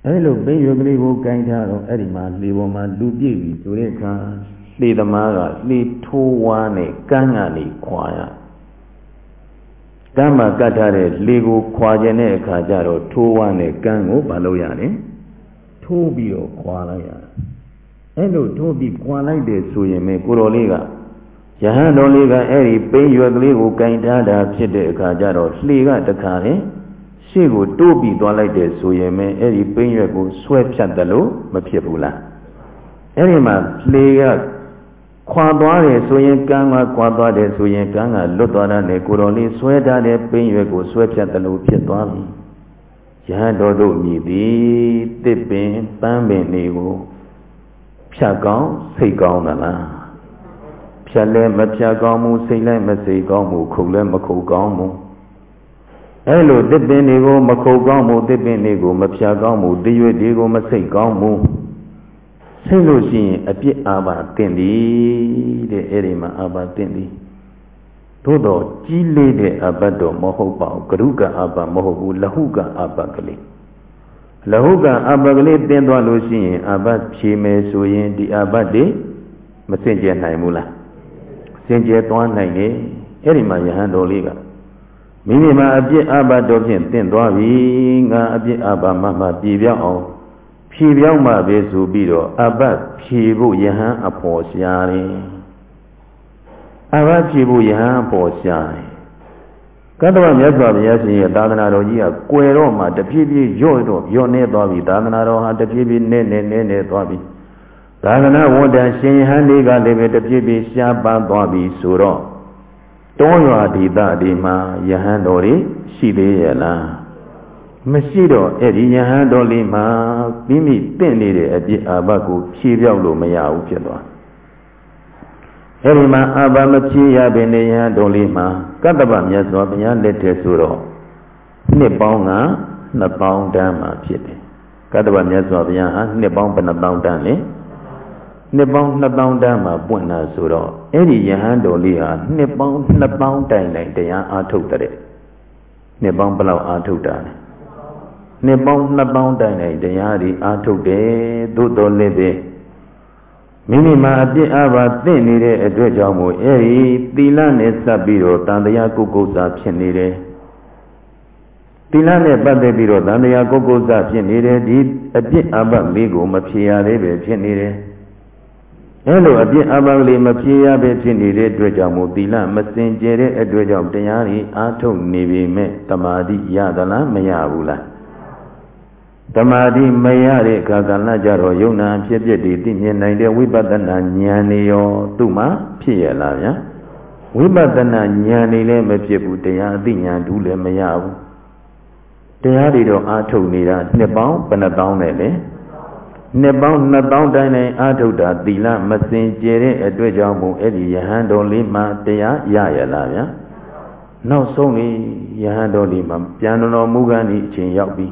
အဲ့လိုပိန်းရွက်ကလေးကိုကင်ထားတော့အဲ့ဒီမှာလေပေါ်မှာလူပြည့်ပြီဆိုတဲ့အခါလှေသမားကလှေထိုးဝါးနဲ့ကန်းကနေခွာရကမ်းမှာကတ်ထားတဲ့လေကိုခွာခြင်းတဲ့အခါကျတော့ထိုးဝါးနဲ့ကန်းကိုမလုပ်ရနဲ့ ထိုးပြီးတော့ခွာလိုက်ရအဲ့လိုထိုးပြီးခွာလိုက်တယ်ဆိုရင်မေကိုတော်လေးကယဟန်တော်လေးကအဲ့ဒီပိန်းရွက်ကလေးကိုကင်ထားတာဖြစ်တဲ့အခါကျတော့လှေကတခါလေရှေ့ကိုတိုးပြီးသွားလိုက်တယ်ဆိုရင်မေအဲ့ဒီပိန်းရွက်ကိုဆွဲဖြတ်တယ်လို့မဖြစ်ဘူးလားအဲ့ဒီမှာလှေကခွာသွားတယ်ဆိုရင်ကန်းကခွာသွားတယ်ဆိုရင်ကန်းကလွတ်သွားတယ်ကိုတော်လေးဆွဲထားတဲ့ပိန်းရွက်ကိုဆွဲဖြတ်တယ်လို့ဖြစ်သွားပြီ ယဟန်တော်တို့မြည်သည်တစ်ပင်ပန်းပင်တွေကိုဖြတ်ကောင်းစိတ်ကောင်းသလားဖြတ်လဲမဖြတ်ကောင်းမှုစိတ်လည်းမစိတ်ကောင်းမှုခုတ်လည်းမခုတ်ကောင်းမှုအဲလိုတစ်ပင်တွေကိုမခုတ်ကောင်းမှုတစ်ပင်တွေကိုမဖြတ်ကောင်းမှုတရွေ့တွေကိုမစိတ်ကောင်းမှုစိတ်လို့ရှိရင်အပြစ်အာဘာတင့်သည်တဲ့အဲ့ဒီမှာအာဘာတင့်သည် သို့တော့ကြီးလေးတဲ့အဘတ်တော့မဟုတ်ပါဘူးကရုကအဘမဟုတ်ဘူးလဟုကအဘကလေးလဟုကအဘကလေးတင်းသွားလို့ရှိရင်အဘတ်ဖြေမယ်ဆိုရင်ဒီအဘတ်တွေမစင်ကြယ်နိုင်ဘူးလားစင်ကြယ်သွားနိုင်တယ်အဲ့ဒီမှာယဟန်တော်လေးကမိမိမှာအပြစ်အဘတ်တော်ဖြင့်တင့်သွားပြီငါအပြစ်အဘမှမှပြည်ပြောင်းအောင်ဖြည်ပြောင်းမှပဲဆိုပြီးတော့အဘတ်ဖြည်ဖို့ယဟန်အဖော်ရှာတယ် အဘတ်ဖြည်ဖို့ယဟန်အဖော်ရှာတယ်ကတ္တဝမြတ်စွာဘုရားရှင်ရဲ့သာသနာတော်ကြီးကကွယ်တော့မှတဖြည်းဖြည်းရော့တော့ရော့နေသွားပြီသာသနာတော်ဟာတဖြည်းဖြည်းနဲ့နဲ့နဲ့နဲ့သွားပြီသာသနာဝန်တန်ရှင်ဟန်လေးကလည်းပဲတဖြည်းဖြည်းရှားပန်းသွားပြီဆိုတော့တောရွာဒေသဒီမှာယဟန်တော်တွေရှိသေးရဲ့လားမရှိတော့အဲ့ဒီယဟန်တော်လေးမှာမိမိတင့်နေတဲ့အပြစ်အာဘကိုဖြေပြောက်လို့မရဘူးဖြစ်သွား အဲ့ဒီမှာအာဘမဖြေရပင်နေယဟန်တော်လေးမှာကတ္တဗမြတ်စွာဘုရားလက်ထက်ဆိုတော့နှစ်ပေါင်းက2000တန်းမှာဖြစ်တယ်ကတ္တဗမြတ်စွာဘုရားဟာနှစ်ပေါင်းဘယ်နှပေါင်းတန်းလဲနှစ်ပေါင်း2000တန်းမှာပွင့်လာဆိုတော့အဲ့ဒီယဟန်တော်လေးဟာနှစ်ပေါင်း2000တိုင်တိုင်တရားအားထုတ်တဲ့နှစ်ပေါင်းဘယ်လောက်အားထုတ်တာလဲနှစ်ပေါင်း2000တိုင်တိုင်တရားဒီအားထုတ်တယ်သို့တော်လည်းပဲ မိမိမှာအပြစ်အဘာသင့်နေတဲ့အတွက်ကြောင့်မို့အဲ့ဒီသီလနဲ့စပ်ပြီးတော့တန်တရားကုကုစာဖြစ်နေတယ်သီလနဲ့ပတ်သက်ပြီးတော့တန်တရားကုကုစာဖြစ်နေတယ်ဒီအပြစ်အဘလေးကိုမဖြေရသေးပဲဖြစ်နေတယ်အဲလိုအပြစ်အဘလေးမဖြေရပဲဖြစ်နေတဲ့အတွက်ကြောင့်မို့သီလမစင်ကြယ်တဲ့အတွက်ကြောင့်တရားကြီးအားထုတ်နေပေမဲ့တမာတိရသလားမရဘူးလား တမာတိမရတဲ့အခါကလည်းကြတော့ယုံနာဖြစ်ဖြစ်ဒီသိမြင်နိုင်တဲ့ဝိပဿနာဉာဏ်နေရောသူ့မှာဖြစ်ရလားဗျာဝိပဿနာဉာဏ်နေလည်းမဖြစ်ဘူးတရားအသိဉာဏ်တူးလည်းမရဘူးတရားတွေတော့အာထုတ်နေတာနှစ်ပေါင်းဘယ်နှသောင်းနဲ့လဲနှစ်ပေါင်း2000တိုင်းတိုင်းအာထုတ်တာသီလမစင်ကြယ်တဲ့အတွက်ကြောင့်မို့အဲ့ဒီယဟန်တော်လေးမှတရားရရလားဗျာနောက်ဆုံးလေယဟန်တော်လေးမှပြန်တော်မူကန်ဒီအချိန်ရောက်ပြီ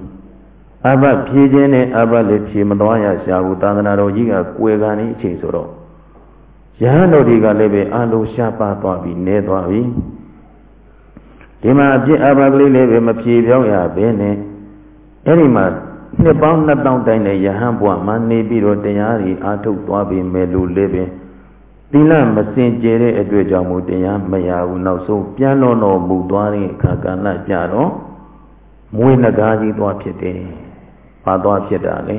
အဘဖြေခြင်းနဲ့အဘလည်းဖြေမသွားရရှာဘူးသာသနာတော်ကြီးကကွယ်ကန်ဒီအချိန်ဆိုတော့ယဟန်တော်တွေကလည်းပဲအလိုရှားပါသွားပြီနေသွားပြီဒီမှာအပြစ်အဘကလေးလည်းပဲမဖြေပြောင်းရဘဲနဲ့အဲ့ဒီမှာနှစ်ပေါင်း2000တိုင်းနဲ့ယဟန်ဘုရားမှာနေပြီးတော့တရားတွေအားထုတ်သွားပြီမယ်လို့လည်းပဲသီလမစင်ကြယ်တဲ့အတွက်ကြောင့်မို့တရားမရဘူးနောက်ဆုံးပြန်တော်တော်မူသွားတဲ့အခါကလည်းကြတော့မွေးနဂါးကြီးသွားဖြစ်တယ်။ ဘာသွားဖြစ်တာလဲ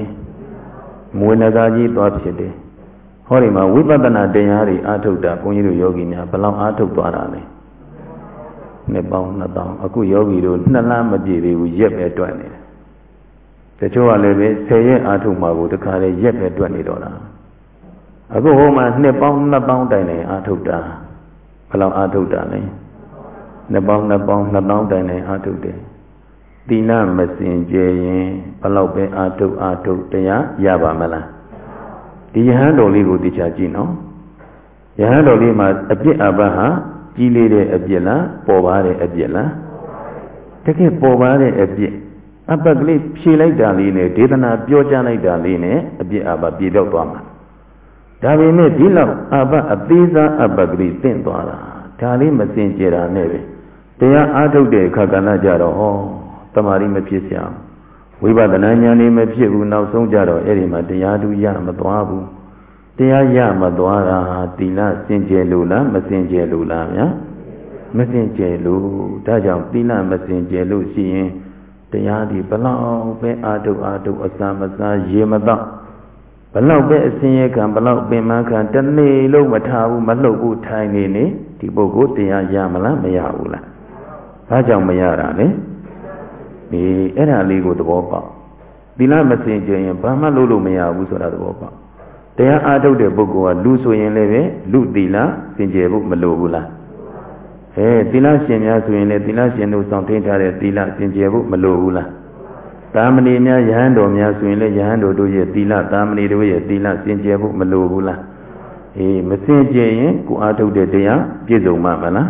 ။မွေးနဂါးကြီးသွားဖြစ်တယ်။ဟောဒီမှာဝိပဿနာတရားတွေအားထုတ်တာဘုန်းကြီးတို့ယောဂီများဘယ်လောက်အားထုတ်သွားတာလဲ။နှစ်ပေါင်း2000အခုယောဂီတို့နှစ်လမပြည့်သေးဘူးရက်ပဲတွက်နေတယ်တချို့ကလည်းပဲ10ရက်အာထုမှာကိုတခါလေရက်ပဲတွက်နေတော့တာအခုဟိုမှာနှစ်ပေါင်းနှစ်ပေါင်းတိုင်တိုင်အာထုတာဘယ်လောက်အာထုတာလဲနှစ်ပေါင်းနှစ်ပေါင်းနှစ်ပေါင်းတိုင်တိုင်အာထုတယ် သီလမစင်ကြယ်ရင်ဘယ်လောက်ပဲအာထုအာထုတရားရပါမလားဒီယဟန်တော်လေးကိုသိချကြည့်နော်ယဟန်တော်လေးမှာအပြစ်အဘဟာကြီးလေးတဲ့အပြစ်လားပေါ်ပါတဲ့အပြစ်လားတကယ်ပေါ်ပါတဲ့အပြစ်အပကလေးဖြေလိုက်တာလေးနဲ့ဒေသနာပြောကြားလိုက်တာလေးနဲ့အပြစ်အပပြေပြောက်သွားမှာဒါပေမဲ့ဒီလောက်အပအသေးစားအပကလေးတင့်သွားတာဒါလေးမစင်ကြယ်တာနဲ့ပဲတရားအားထုတ်တဲ့အခါကဏ္ဍကြတော့ဟော တမာရီမဖြစ်စရာဝိပဿနာဉာဏ်လေးမဖြစ်ဘူးနောက်ဆုံးကြတော့အဲ့ဒီမှာတရားတူရမသွားဘူးတရားရမသွားတာသီလစင်ကြယ်လို့လားမစင်ကြယ်လို့လားဗျာမစင်ကြယ်လို့ဒါကြောင့်သီလမစင်ကြယ်လို့ရှိရင်တရားဒီဘလောက်ပဲအာတုအာတုအစာမစားရေမတော့ဘလောက်ပဲအစင်းရခံဘလောက်ပင်မခံတနေ့လုံးမထားဘူးမလှုပ်ဘူးထိုင်နေနေဒီပုဂ္ဂိုလ်တရားရမလားမရဘူးလားဘာကြောင့်မရတာလဲ ဒီအဲ့ဒါလေးကိုသဘောပေါက်သီလမစင်ကြရင်ဘာမှလုပ်လို့မရဘူးဆိုတာသဘောပေါက်တရားအားထုတ်တဲ့ပုဂ္ဂိုလ်ကလူဆိုရင်လည်းပဲလူသီလစင်ကြယ်ဖို့မလိုဘူးလားအဲသီလရှင်များဆိုရင်လည်းသီလရှင်တို့ဆောင်ထိန်ထားတဲ့သီလစင်ကြယ်ဖို့မလိုဘူးလားတာမဏေများယဟန်တော်များဆိုရင်လည်းယဟန်တော်တို့ရဲ့သီလတာမဏေတို့ရဲ့သီလစင်ကြယ်ဖို့မလိုဘူးလားအေးမစင်ကြယ်ရင်ကိုအားထုတ်တဲ့တရားပြည့်စုံမှာမလား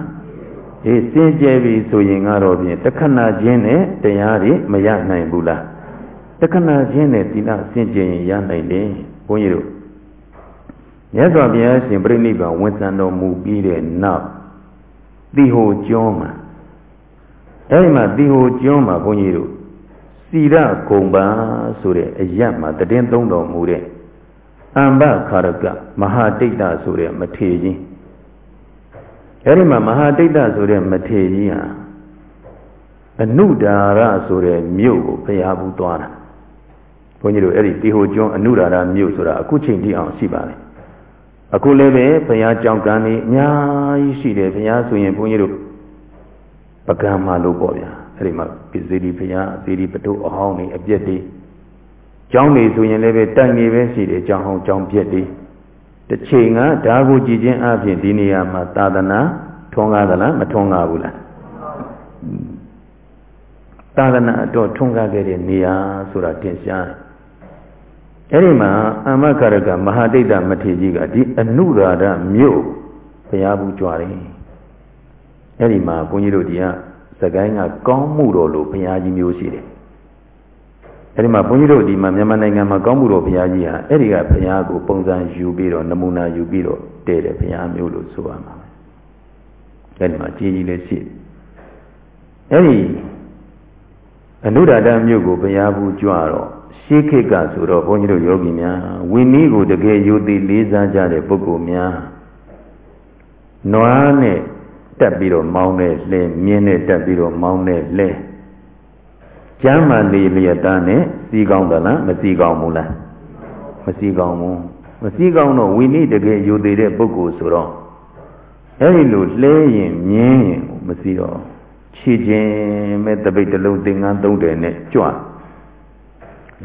အေးစင်ကြယ်ပြီဆိုရင်ကတော့ဖြင့်တခဏချင်းနဲ့တရားတွေမရနိုင်ဘူးလားတခဏချင်းနဲ့သီလစင်ကြယ်ရင်ရနိုင်တယ်ဘုန်းကြီးတို့မြတ်စွာဘုရားရှင်ပြိဋိဘံဝန်ဆံတော်မူပြီးတဲ့နောက်တိဟိုကျွန်းမှာအဲဒီမှာတိဟိုကျွန်းမှာဘုန်းကြီးတို့စီရဂုံပါဆိုတဲ့အရတ်မှာတည်င်းသုံးတော်မူတဲ့အမ္ဘခါရကမဟာတိတ်တဆိုတဲ့မထေကြီး အဲဒီမှာမဟာတိတ်တဆိုတဲ့မထေကြီးဟာအနုဒါရဆိုတဲ့မြို့ကိုဘုရားဘူးသွားတာဘုန်းကြီးတို့အဲ့ဒီတီဟိုကျွန်းအနုဒါရမြို့ဆိုတာအခုချိန်ထိအောင်ရှိပါလေအခုလည်းပဲဘုရားကြောင့်ကံနေအများကြီးရှိတယ်ဘုရားဆိုရင်ဘုန်းကြီးတို့ပကံမှာလို့ပေါ့ဗျာအဲ့ဒီမှာပိစေတီဘုရားအစီရီပတုအဟောင်းနေအပြက်တွေကျောင်းနေဆိုရင်လည်းပဲတိုင်နေပဲရှိတယ်ကျောင်းဟောင်းကျောင်းပြက်တွေ တစ်ချိန်ကဓာကိုကြည်ခြင်းအပြင်ဒီနေရာမှာသာသနာထွန်းကားသလားမထွန်းကားဘူးလားသာသနာအတော့ထွန်းကားခဲ့တဲ့နေရာဆိုတာတင်ရှားတယ်အဲ့ဒီမှာအမကရကမဟာဒိဋ္ဌမထေကြီးကဒီအနုရာဓမြို့ဘုရားဘူးကြွားတယ်အဲ့ဒီမှာဘုန်းကြီးတို့ဒီကစကိုင်းကကောင်းမှုတော်လို့ဘုရားကြီးမျိုးရှိတယ် အဲ့ဒီမှာဘုန်းကြီးတို့ဒီမှာမြန်မာနိုင်ငံမှာကောင်းမှုတော်ဘုရားကြီးဟာအဲ့ဒီကဘုရားကိုပုံစံယူပြီးတော့နမူနာယူပြီးတော့တည်တယ်ဘုရားမျိုးလို့ဆိုရမှာပဲအဲ့ဒီမှာကြီးကြီးလေးရှိအဲ့ဒီအနုဒာဒမြို့ကိုဘုရားဘူးကြွတော့ရှေးခေတ်ကဆိုတော့ဘုန်းကြီးတို့ယောဂီများဝိနည်းကိုတကယ်ယူသိလေးစားကြတဲ့ပုဂ္ဂိုလ်များနွားနဲ့တက်ပြီးတော့မောင်းတဲ့လဲမြင်းနဲ့တက်ပြီးတော့မောင်းတဲ့လဲ ကျမ်းမာလေးလျက်သားနဲ့စီကောင်းသလားမစီကောင်းဘူးလားမစီကောင်းဘူးမစီကောင်းတော့ဝိနည်းတကယ်ယူသိတဲ့ပုဂ္ဂိုလ်ဆိုတော့အဲဒီလိုလဲရင်မြင်းရင်မစီတော့ခြေချင်းမဲ့တပိတ်တလုံးသင်္ကန်းသုံးတယ်နဲ့ကြွ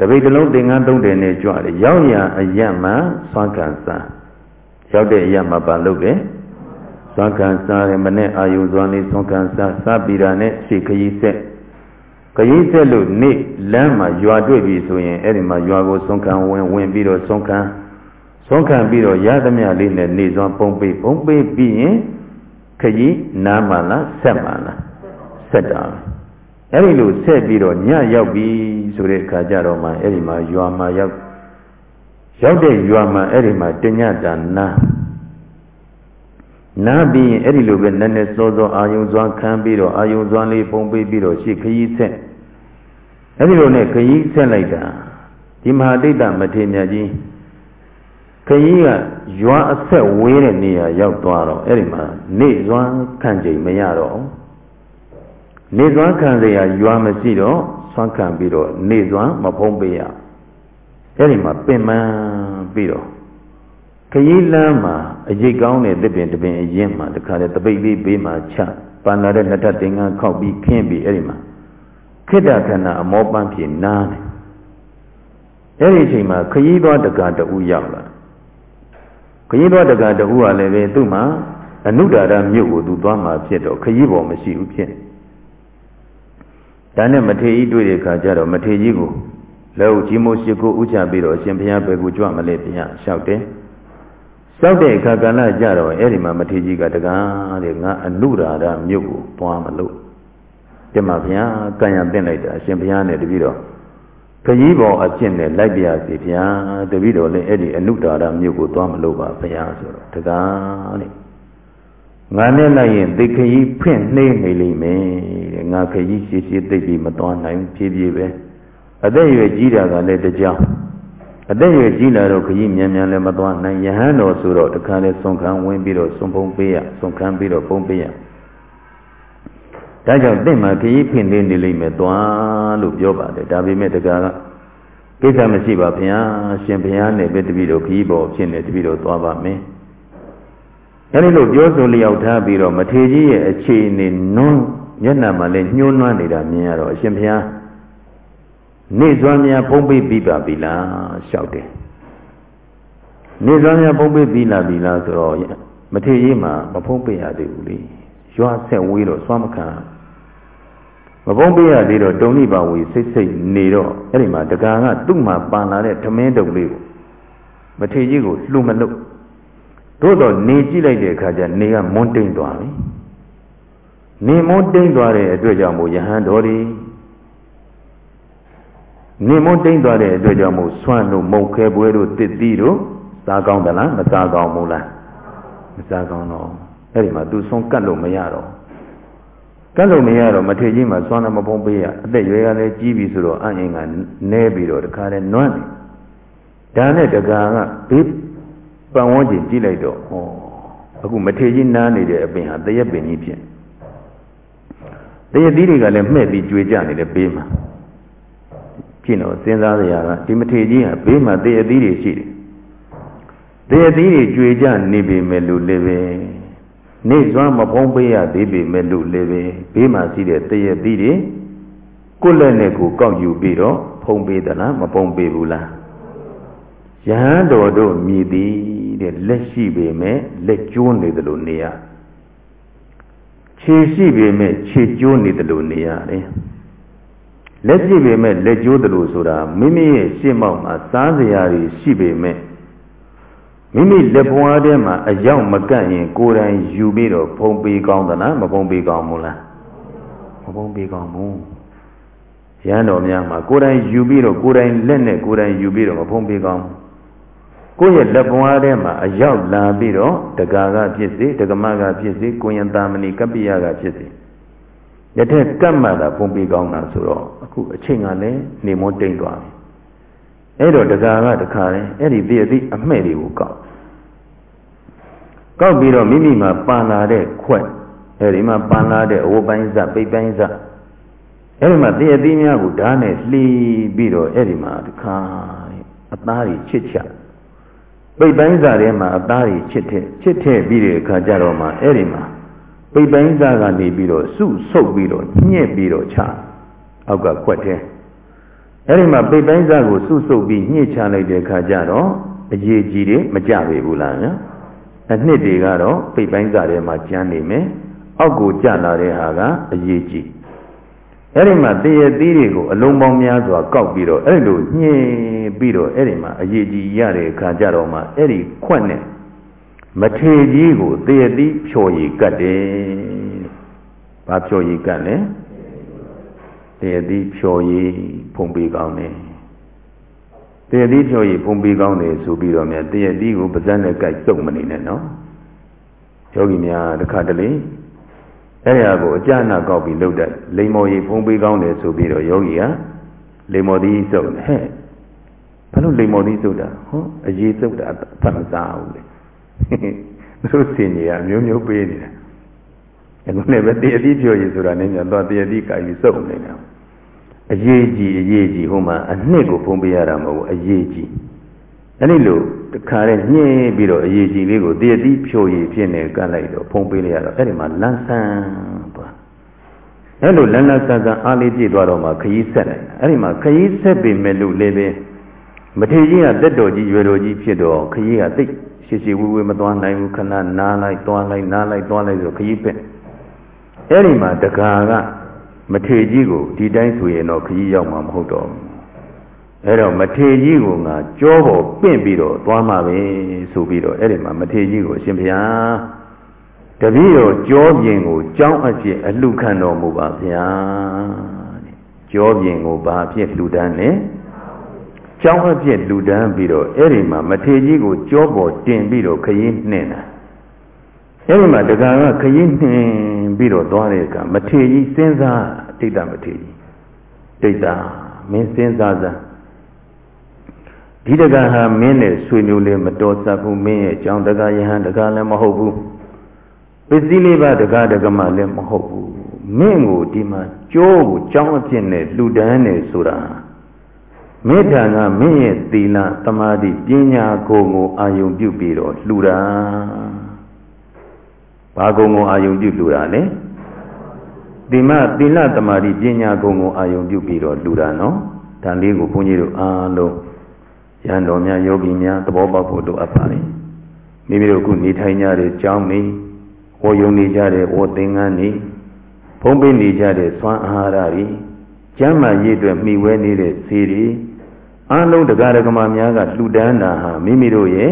တပိတ်တလုံးသင်္ကန်းသုံးတယ်နဲ့ကြွတယ်ရောက်ရအယက်မှာသွမ်းခံစားရောက်တဲ့အယက်မှာပါလုပ်တယ်သွမ်းခံစားတယ်မနဲ့အာယုသွမ်းလေးသွမ်းခံစားစားပြီးတာနဲ့ရှေ့ခရီးဆက် ခရီးဆက်လို့နေ့လမ်းမှာရွာတွေ့ပြီဆိုရင်အဲ့ဒီမှာရွာကိုသွမ်းခံဝင်ဝင်ပြီးတော့သွမ်းခံသွမ်းခံပြီးတော့ရသမျှလေးနဲ့နေစွမ်းပုံပေးပုံပေးပြီးရင်ခရီးနားမှလားဆက်မှလားဆက်တာအဲ့ဒီလိုဆက်ပြီးတော့ညရောက်ပြီဆိုတဲ့အခါကျတော့မှအဲ့ဒီမှာရွာမှာရောက်ရောက်တဲ့ရွာမှာအဲ့ဒီမှာတညတာနာ နာပြီးရင်အဲ့ဒီလိုပဲနည်းနည်းစောစောအာယုံစွမ်းခံပြီးတော့အာယုံစွမ်းလေးပုံပေးပြီးတော့ရှေ့ခရီးဆက်အဲ့ဒီလိုနဲ့ခရီးဆက်လိုက်တာဒီမဟာဒိဋ္ဌမထေမြတ်ကြီးခရီးကရွာအဆက်ဝေးတဲ့နေရာရောက်သွားတော့အဲ့ဒီမှာနေစွမ်းခံချိန်မရတော့နေစွမ်းခံစရာရွာမရှိတော့ဆွမ်းခံပြီးတော့နေစွမ်းမဖုံးပေးရအဲ့ဒီမှာပင်ပန်းပြီးတော့ ခရီးလမ်းမှာအရေးကောင်းတဲ့တစ်ပင်တစ်ပင်အရင်မှာတခါလေတပိတ်လေးဘေးမှာချပန်လာတဲ့လက်ထပ်တင်ကန်းခောက်ပြီးခင်းပြီးအဲ့ဒီမှာခိတ္တခဏအမောပန်းဖြစ်နားတယ်အဲ့ဒီအချိန်မှာခရီးသွားတက္ကတူရောက်လာခရီးသွားတက္ကတူကလည်းပဲသူ့မှာအနုဒာရမြို့ကိုသူသွားမှာဖြစ်တော့ခရီးပေါ်မရှိဘူးဖြစ်ဒါနဲ့မထေကြီးတွေ့တဲ့အခါကျတော့မထေကြီးကိုလက်ဥကြီးမိုးရှိကိုဥချပြီးတော့အရှင်ဘုရားဘယ်ကိုကြွမလဲဘုရားလျှောက်တယ် လျှောက်တဲ့အခါကလည်းကြတော့အဲ့ဒီမှာမထေကြီးကတကားတဲ့ငါအနုရာဓမြို့ကိုသွားမလို့တမဘုရားကံရပင့်လိုက်တာအရှင်ဘုရားနဲ့တပည့်တော်ခကြီးပေါ်အဖြစ်နဲ့လိုက်ပြစီဘုရားတပည့်တော်လည်းအဲ့ဒီအနုဒါရမြို့ကိုသွားမလို့ပါဘုရားဆိုတော့တကားတဲ့ငါနဲ့လိုက်ရင်သိခကြီးဖွင့်နှေးနေလိမ့်မယ်တဲ့ငါခကြီးရှိရှိသိပြီးမသွားနိုင်ဖြည်းဖြည်းပဲအသက်ရွယ်ကြီးတာကလည်းတကြောင် အသက်ရွယ်ကြီးလာတော့ခကြီးမြန်မြန်လည်းမသွားနိုင်ယဟန်တော်ဆိုတော့တခါလဲဆွန်ခံဝင်ပြီးတော့ဆွန်ဖုံးပေးရဆွန်ခံပြီးတော့ပုံပေးရဒါကြောင့်တင့်မှာခကြီးဖွင့်နေနေလိမ့်မယ်သွားလို့ပြောပါတယ်ဒါပေမဲ့တကားကကိစ္စမရှိပါဗျာရှင်ဘုရားနဲ့ပဲတပည့်တော်ခကြီးပေါ်ဖြစ်နေတပည့်တော်သွားပါမယ်အဲဒီလိုပြောဆိုလျောက်ထားပြီးတော့မထေကြီးရဲ့အခြေအနေနွန်းမျက်နှာမှာလည်းညှိုးနွမ်းနေတာမြင်ရတော့အရှင်ဘုရား နေစွမ်းများပုံပိပြီးပါပြီလားလျှောက်တယ်နေစွမ်းများပုံပိပြီးလာပြီလားဆိုတော့မထေကြီးမှာမဖုံးပိရသေးဘူးလေရွာဆက်ဝေးတော့စွမ်းမခံမပုံပိရသေးတော့တုံနိပါဝေစိတ်စိတ်နေတော့အဲ့ဒီမှာတကာကသူ့မှာပန်လာတဲ့ဓမင်းတုံလေးကိုမထေကြီးကိုလှူမလို့သို့တော့နေကြည့်လိုက်တဲ့အခါကျနေကမွန်းတိမ်သွားပြီနေမွန်းတိမ်သွားတဲ့အတွက်ကြောင့်မို့ယဟန်တော်ဒီ နေမွန်းတိမ်သွားတဲ့အတွက်ကြောင့်မို့ဆွမ်းတို့မုံခဲပွဲတို့တစ်သီးတို့စားကောင်းသလားမစားကောင်းဘူးလားမစားကောင်းတော့အဲ့ဒီမှာသူဆုံးကတ်လို့မရတော့ကတ်လို့မရတော့မထေကြီးမှာစွမ်းလည်းမပုံပေးရအသက်ရွယ်ကလည်းကြီးပြီဆိုတော့အအင်ကနဲပြီးတော့တခါတည်းနွမ်းတယ်ဒါနဲ့တကာကဘေးပန်ဝန်းကျင်ကြည့်လိုက်တော့ဟောအခုမထေကြီးနားနေတဲ့အပင်ဟာတရက်ပင်ကြီးဖြစ်တရက်သီးတွေကလည်းမှဲ့ပြီးကြွေကြနေတယ်ဘေးမှာ ကြည့်တော့စဉ်းစားရတာကဒီမထေကြီးဟာဘေးမှာတရက်သီးတွေရှိတယ်တရက်သီးတွေကြွေကြနေပြီမဲ့လို့လည်းပဲနေစွမ်းမဖုံးပေးရသေးပေမဲ့လို့လည်းပဲဘေးမှာရှိတဲ့တရက်သီးတွေကိုယ်လက်နဲ့ကိုကောက်ယူပြီးတော့ဖုံးပေးသလားမဖုံးပေးဘူးလားယဟန်တော်တို့မြည်သည်တဲ့လက်ရှိပေမဲ့လက်ကျိုးနေတယ်လို့နေရခြေရှိပေမဲ့ခြေကျိုးနေတယ်လို့နေရတယ် လက်ရှိပေမဲ့လက်ကျိုးတယ်လို့ဆိုတာမိမိရဲ့ရှေ့မောက်မှာစားစရာတွေရှိပေမဲ့မိမိလက်ပွားထဲမှာအရောက်မကန့်ရင်ကိုယ်တိုင်ယူပြီးတော့ဖုံးပေးကောင်းသလားမဖုံးပေးကောင်းဘူးလားမဖုံးပေးကောင်းဘူးရဟန်းတော်များမှာကိုယ်တိုင်ယူပြီးတော့ကိုယ်တိုင်လက်နဲ့ကိုယ်တိုင်ယူပြီးတော့မဖုံးပေးကောင်းဘူးကိုယ့်ရဲ့လက်ပွားထဲမှာအရောက်လာပြီးတော့တက္ကကဖြစ်စေတက္ကမကဖြစ်စေကိုရင်တာမဏိကပ္ပိယကဖြစ်စေ ယထက်ကတ်မှတာပုံပြီးကောင်းတာဆိုတော့အခုအချိန်ကလည်းနေမတိတ်သွားပြီအဲ့တော့တက္ကကတခါလဲအဲ့ဒီသိအသိအမှဲ့တွေကိုကောက်ကောက်ပြီးတော့မိမိမှာပန်လာတဲ့ခွက်အဲ့ဒီမှာပန်လာတဲ့အဝပိုင်းစပိတ်ပိုင်းစအဲ့ဒီမှာသိအသိများကိုဓာတ်နဲ့လှီးပြီးတော့အဲ့ဒီမှာတခါအသားကြီးချစ်ချပိတ်ပိုင်းစာထဲမှာအသားကြီးချစ်တဲ့ချစ်တဲ့ပြီးတဲ့အခါကျတော့မှအဲ့ဒီမှာ ပိတ်ပိုင်းစာကနေပြီးတော့စုဆုပ်ပြီးတော့ညှက်ပြီးတော့ချအောက်ကခွက်တဲ့အဲ့ဒီမှာပိတ်ပိုင်းစာကိုစုဆုပ်ပြီးညှက်ချလိုက်တဲ့အခါကျတော့အရေးကြီးတယ်မကြပေဘူးလားညာအနှစ်တွေကတော့ပိတ်ပိုင်းစာထဲမှာကျန်းနေမယ်အောက်ကိုကျလာတဲ့ဟာကအရေးကြီးအဲ့ဒီမှာတရသီးတွေကိုအလုံးပေါင်းများစွာကောက်ပြီးတော့အဲ့လိုညှင်းပြီးတော့အဲ့ဒီမှာအရေးကြီးရတဲ့အခါကျတော့မှအဲ့ဒီခွက်နဲ့ မထေကြီးကိုတရသီးဖြော်ရည်ကတ်တယ်။ဘာဖြော်ရည်ကတ်လဲ။တရသီးဖြော်ရည်ဖုံပေးကောင်းတယ်။တရသီးဖြော်ရည်ဖုံပေးကောင်းတယ်ဆိုပြီးတော့မြတ်တရသီးကိုပါးစပ်နဲ့ကြိုက်စုံမနေနဲ့နော်။ယောဂီများတစ်ခါတလေအဲ့ဒါကိုအကြနာကောက်ပြီးလှုပ်တဲ့လိမ္မော်ကြီးဖုံးပေးကောင်းတယ်ဆိုပြီးတော့ယောဂီကလိမ္မော်သီးစုပ်ဟဲ့ဘာလို့လိမ္မော်သီးစုပ်တာဟောအရေးစုပ်တာဖတ်မစားဘူးလေ သူစင်ကြီးကမျိုးမျိုးပေးနေတာအခုလည်းပဲတည်အသီးပြောရည်ဆိုတာနဲ့ညတော့တည်အသီးကာယူစုပ်နေတာအရေးကြီးအရေးကြီးဟိုမှာအနှစ်ကိုဖုံးပေးရတာမဟုတ်ဘူးအရေးကြီးအဲ့ဒီလိုတခါနဲ့ညှင်းပြီးတော့အရေးကြီးလေးကိုတည်တည်ဖြိုရည်ဖြစ်နေကန့်လိုက်တော့ဖုံးပေးလိုက်ရတော့အဲ့ဒီမှာလန်းဆန်းသွားအဲ့လိုလန်းလန်းဆန်းဆန်းအားလေးပြည့်သွားတော့မှခရီးဆက်လိုက်အဲ့ဒီမှာခရီးဆက်ပေမဲ့လို့လည်းပဲမထေကြီးကတက်တော်ကြီးရွယ်တော်ကြီးဖြစ်တော့ခရီးကတိတ် ရှိရှိဝေးဝေးမသွားနိုင်ဘူးခဏနားလိုက်သွားလိုက်နားလိုက်သွားလိုက်ဆိုခရီးပဲအဲ့ဒီမှာတကာကမထေကြီးကိုဒီတိုင်းဆိုရင်တော့ခရီးရောက်မှာမဟုတ်တော့ဘူးအဲ့တော့မထေကြီးကိုငါကြောပေါ်ပင့်ပြီးတော့သွားမှာပဲဆိုပြီးတော့အဲ့ဒီမှာမထေကြီးကိုအရှင်ဘုရားတပည့်တော်ကြောပြင်ကိုကြောင်းအဖြစ်အလှခံတော်မူပါဗျာတဲ့ကြောပြင်ကိုဘာဖြစ်လှူဒန်းလဲ ကြောင်းအဖြစ်လှူဒန်းပြီးတော့အဲ့ဒီမှာမထေကြီးကိုကြောပေါ်တင်ပြီးတော့ခရင်နှင်တာအဲ့ဒီမှာတက္ကကခရင်နှင်ပြီးတော့သွားတဲ့အခါမထေကြီးစဉ်းစားဒိဋ္ဌမထေကြီးဒိဋ္ဌမင်းစဉ်းစားစားဒီတက္ကဟာမင်းနဲ့ဆွေမျိုးလေးမတော်စပ်ဘူးမင်းရဲ့အကြောင်းတက္ကယဟန်တက္ကလည်းမဟုတ်ဘူးပစ္စည်းလေးပါတက္ကတက္ကမလည်းမဟုတ်ဘူးမင်းကိုဒီမှာကြိုးကိုကြောင်းအဖြစ်နဲ့လှူဒန်းနေဆိုတာ မေတ္တာကမင်းရဲ့သီလသမာဓိပညာကိုယ်ကိုအာယုံပြုပြီးတော့လှူတာဘာကုံကိုအာယုံပြုလှူတာလဲဒီမသီလသမာဓိပညာကုံကိုအာယုံပြုပြီးတော့လှူတာနော်ဒါလေးကိုဘုန်းကြီးတို့အားလုံးရန်တော်များယောဂီများသဘောပေါက်ဖို့လိုအပ်ပါလေမိမိတို့ခုနေထိုင်ကြတဲ့ကြောင်းနေဝေယုံနေကြတဲ့ဝသင်္ကန်းနေဖုံးပေးနေကြတဲ့သွမ်းအာဟာရတွေကျမ်းမာရေးအတွက်မှီဝဲနေတဲ့ဈေးတွေ အလုံးတရားဓမ္မများကလှူဒန်းတာဟာမိမိတို့ရဲ့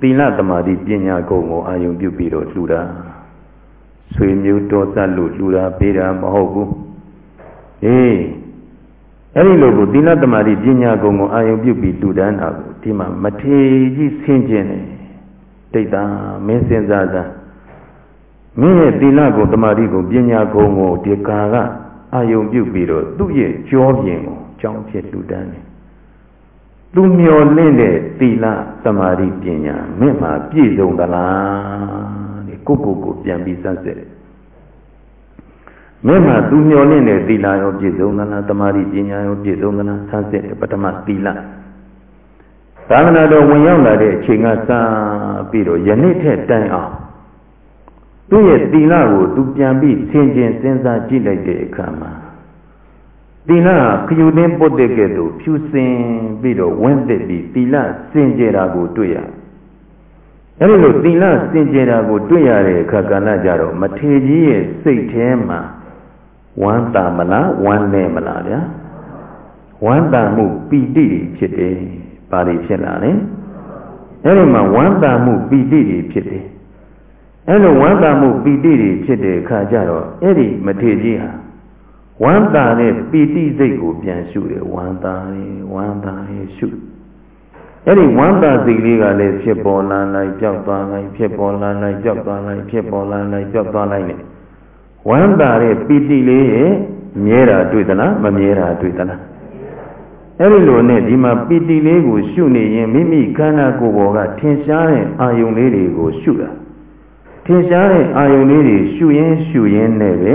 သီလသမာဓိပညာကုံကိုအာယုံပြုပြီးတော့လှူတာဆွေမျိုးတော်ဆက်လို့လှူတာပေးတာမဟုတ်ဘူးအေးအဲ့ဒီလိုကိုသီလသမာဓိပညာကုံကိုအာယုပြုပြီးတူတန်းတာကိုဒီမှာမထေကြီးဆင်းကျင်တယ်တိတ်တာမင်းစဉ်းစားစားမင်းရဲ့သီလကိုသမာဓိကိုပညာကုံကိုဒီကာကအာယုပြုပြီးတော့သူ့ရဲ့ကြောပြင်ကိုကြောင်းဖြစ်တူတန်းတယ် သူမျောလင့်တဲ့သီလသမာဓိပညာမင်းမှာပြည့်စုံသလားဒီကိုကိုကိုပြန်ပြီးစမ်းစစ်မင်းမှာသူမျောလင့်တဲ့သီလရောပြည့်စုံသလားသမာဓိပညာရောပြည့်စုံသလားစမ်းစစ်ပထမသီလသာသနာတော်ဝင်ရောက်လာတဲ့အချိန်ကစပြီးတော့ယနေ့ထက်တိုင်အောင်သူ့ရဲ့သီလကိုသူပြန်ပြီးဆင်ခြင်စဉ်းစားကြည့်လိုက်တဲ့အခါမှာ သီလခယူနှင်းပုတ်တဲ့ကဲ့သို့ဖြူစင်ပြီးတော့ဝန်းသက်ပြီးသီလစင်ကြယ်တာကိုတွေ့ရအဲဒီလိုသီလစင်ကြယ်တာကိုတွေ့ရတဲ့အခါကဏ္ဍကြတော့မထေကြီးရဲ့စိတ်ထဲမှာဝမ်းသာမလားဝမ်းနည်းမလားဗျာဝမ်းသာမှုပီတိဖြစ်တယ်ဘာတွေဖြစ်လာလဲအဲဒီမှာဝမ်းသာမှုပီတိတွေဖြစ်တယ်အဲလိုဝမ်းသာမှုပီတိတွေဖြစ်တဲ့အခါကျတော့အဲ့ဒီမထေကြီးဟာ ဝမ်းသာတဲ့ပီတိစိတ်ကိုပြန်ရှုတယ်ဝမ်းသာတယ်ဝမ်းသာတယ်ရှုအဲ့ဒီဝမ်းသာစိတ်လေးကလည်းဖြစ်ပေါ်လာလိုက်ကြောက်သွားလိုက်ဖြစ်ပေါ်လာလိုက်ကြောက်သွားလိုက်ဖြစ်ပေါ်လာလိုက်ကြောက်သွားလိုက်နဲ့ဝမ်းသာတဲ့ပီတိလေးရဲ့မြဲတာတွေ့သလားမမြဲတာတွေ့သလားအဲ့ဒီလိုနဲ့ဒီမှာပီတိလေးကိုရှုနေရင်မိမိခန္ဓာကိုယ်ပေါ်ကထင်ရှားတဲ့အာယုံလေးတွေကိုရှုတာထင်ရှားတဲ့အာယုန်လေးတွေရှုရင်းရှုရင်းနဲ့ပဲ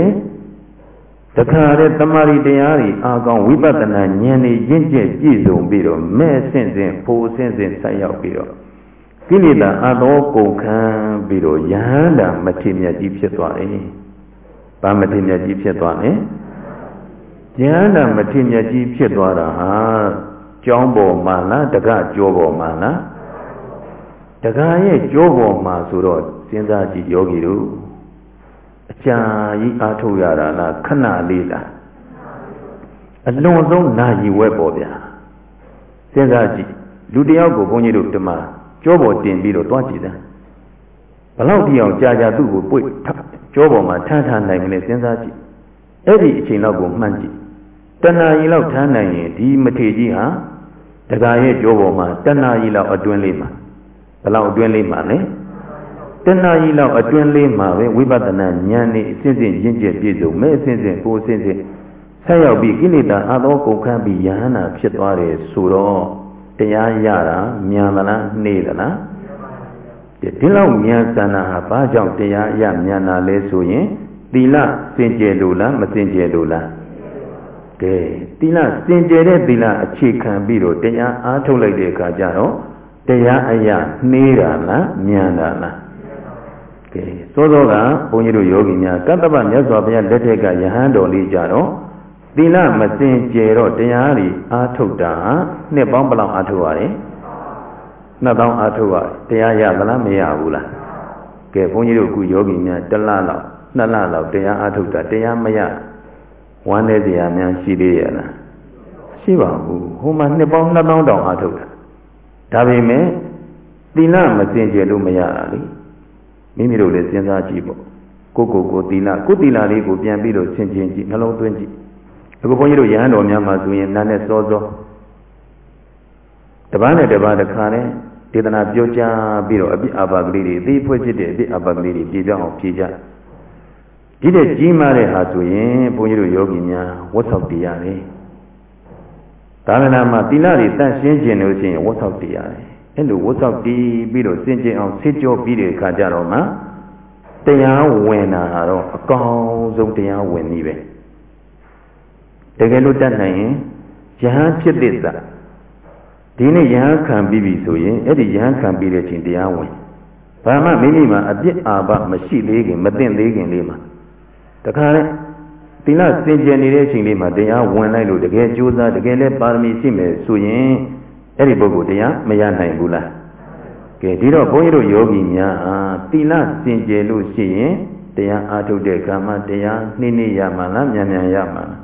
တခါတဲ့တမာရီတရားတွေအာကောင်းဝိပဿနာဉာဏ်တွေရင့်ကျက်ပြည့်စုံပြီးတော့မဲ့ဆင့်ဆင့်ဖိုးဆင့်ဆင့်ဆက်ရောက်ပြီးတော့ကိလေသာအသောကုန်ခံပြီးတော့ယဟန္တာမထေမြတ်ကြီးဖြစ်သွားတယ်။ဘာမထေမြတ်ကြီးဖြစ်သွားလဲ။ယဟန္တာမထေမြတ်ကြီးဖြစ်သွားတာဟာကျောင်းပေါ်မှာလားတကကြောပေါ်မှာလားတခါရဲ့ကြိုးပေါ်မှာဆိုတော့စဉ်းစားကြည့်ယောဂီတို့ အကြာကြီးအားထုတ်ရတာလားခဏလေးလားအလွန်ဆုံးနာယီဝဲပေါ်ဗျာစဉ်းစားကြည့်လူတယောက်ကိုဘုန်းကြီးတို့ဒီမှာကြောပေါ်တင်ပြီးတော့တွားကြည့်တယ်ဘလောက်တိအောင်ကြာကြာသူ့ကိုပွေကြောပေါ်မှာထမ်းထမ်းနိုင်မလဲစဉ်းစားကြည့်အဲ့ဒီအချိန်လောက်ကိုမှန်းကြည့်တဏှာကြီးလောက်ထမ်းနိုင်ရင်ဒီမထေကြီးဟာတခါရဲ့ကြောပေါ်မှာတဏှာကြီးလောက်အတွင်းလေးမှာဘလောက်အတွင်းလေးမှာလဲ တဏှာကြီးလောက်အတွင်းလေးမှာပဲဝိပဿနာဉာဏ်နဲ့အစဉ်စဉ်ရင့်ကျက်ပြည့်စုံမဲ့အစဉ်စဉ်ကိုအစဉ်စဉ်ဆက်ရောက်ပြီးကိလေသာအသောကုန်ခန်းပြီးယဟန္တာဖြစ်သွားတယ်ဆိုတော့တရားရတာမြန်မလားနှေးသလားဒီလောက်မြန်စန္နာဟာဘာကြောင့်တရားရမြန်တာလဲဆိုရင်သီလစင်ကြယ်လို့လားမစင်ကြယ်လို့လားကဲသီလစင်ကြယ်တဲ့သီလအခြေခံပြီးတော့တရားအားထုတ်လိုက်တဲ့အခါကျတော့တရားအရာနှေးတာလားမြန်တာလား ကဲစောစောကဘုန်းကြီးတို့ယောဂီများကတ္တပမြတ်စွာဘုရားလက်ထက်ကယဟန်တော်လေးကြတော့သီလမစင်ကြယ်တော့တရားတွေအားထုတ်တာနှစ်ပေါင်းဘယ်လောက်အားထုတ်ရလဲနှစ်ပေါင်းအားထုတ်ရတယ်တရားရသလားမရဘူးလားကဲဘုန်းကြီးတို့အခုယောဂီများတစ်လလောက်နှစ်လလောက်တရားအားထုတ်တာတရားမရဝမ်းနေစရာများရှိသေးရဲ့လားရှိပါဘူးဟိုမှာနှစ်ပေါင်းနှစ်ပေါင်းတောင်အားထုတ်တာဒါပေမဲ့သီလမစင်ကြယ်လို့မရတာလေ မိမိတို့လည်းစဉ်းစားကြည့်ပေါ့ကိုကိုကိုသီလကိုသီလလေးကိုပြန်ပြီးတော့ဆင်ခြင်ကြည့်နှလုံးသွင်းကြည့်အခုဘုန်းကြီးတို့ရဟန်းတော်များမှာဆိုရင်နာနဲ့စောစောတပန်းနဲ့တပန်းတစ်ခါနဲ့ဒေသနာပြောကြားပြီးတော့အပြစ်အပါကလေးတွေအသေးဖွဲ့ဖြစ်တဲ့အပြစ်အပါကလေးတွေပြေပြောင်းအောင်ဖြေကြဒီတဲ့ကြီးမားတဲ့ဟာဆိုရင်ဘုန်းကြီးတို့ယောဂီများဝတ်ဆောက်တရားပဲသာသနာမှာသီလတွေတန့်ရှင်းခြင်းလို့ရှိရင်ဝတ်ဆောက်တရားတယ် အဲ့လိုဝတ်ဆောက်တည်ပြီးတော့စင်ကြင်အောင်စစ်ကြောပြီးတဲ့အခါကျတော့မှတရားဝင်တာတော့အကောင်းဆုံးတရားဝင်နည်းပဲတကယ်လို့တတ်နိုင်ရင်ယဟန်ဖြစ်တဲ့သာဒီနေ့ယဟန်ခံပြီးပြီဆိုရင်အဲ့ဒီယဟန်ခံပြီးတဲ့ချိန်တရားဝင်ဘာမှမိမိမှာအပြစ်အာဘမရှိသေးခင်မသိသေးခင်လေးမှာတခါလဲသီလစင်ကြယ်နေတဲ့အချိန်လေးမှာတရားဝင်လိုက်လို့တကယ်ကြိုးစားတကယ်လဲပါရမီရှိမယ်ဆိုရင် အဲ့ဒီပုဂ္ဂိုလ်တရားမရနိုင်ဘူးလားကဲဒီတော့ဘုန်းကြီးတို့ယောဂီများဟာသီလစင်ကြယ်လို့ရှိရင်တရားအားထုတ်တဲ့ကာမတရားနှိမ့်နှိမ့်ရမှာလားမြန်မြန်ရမှာလား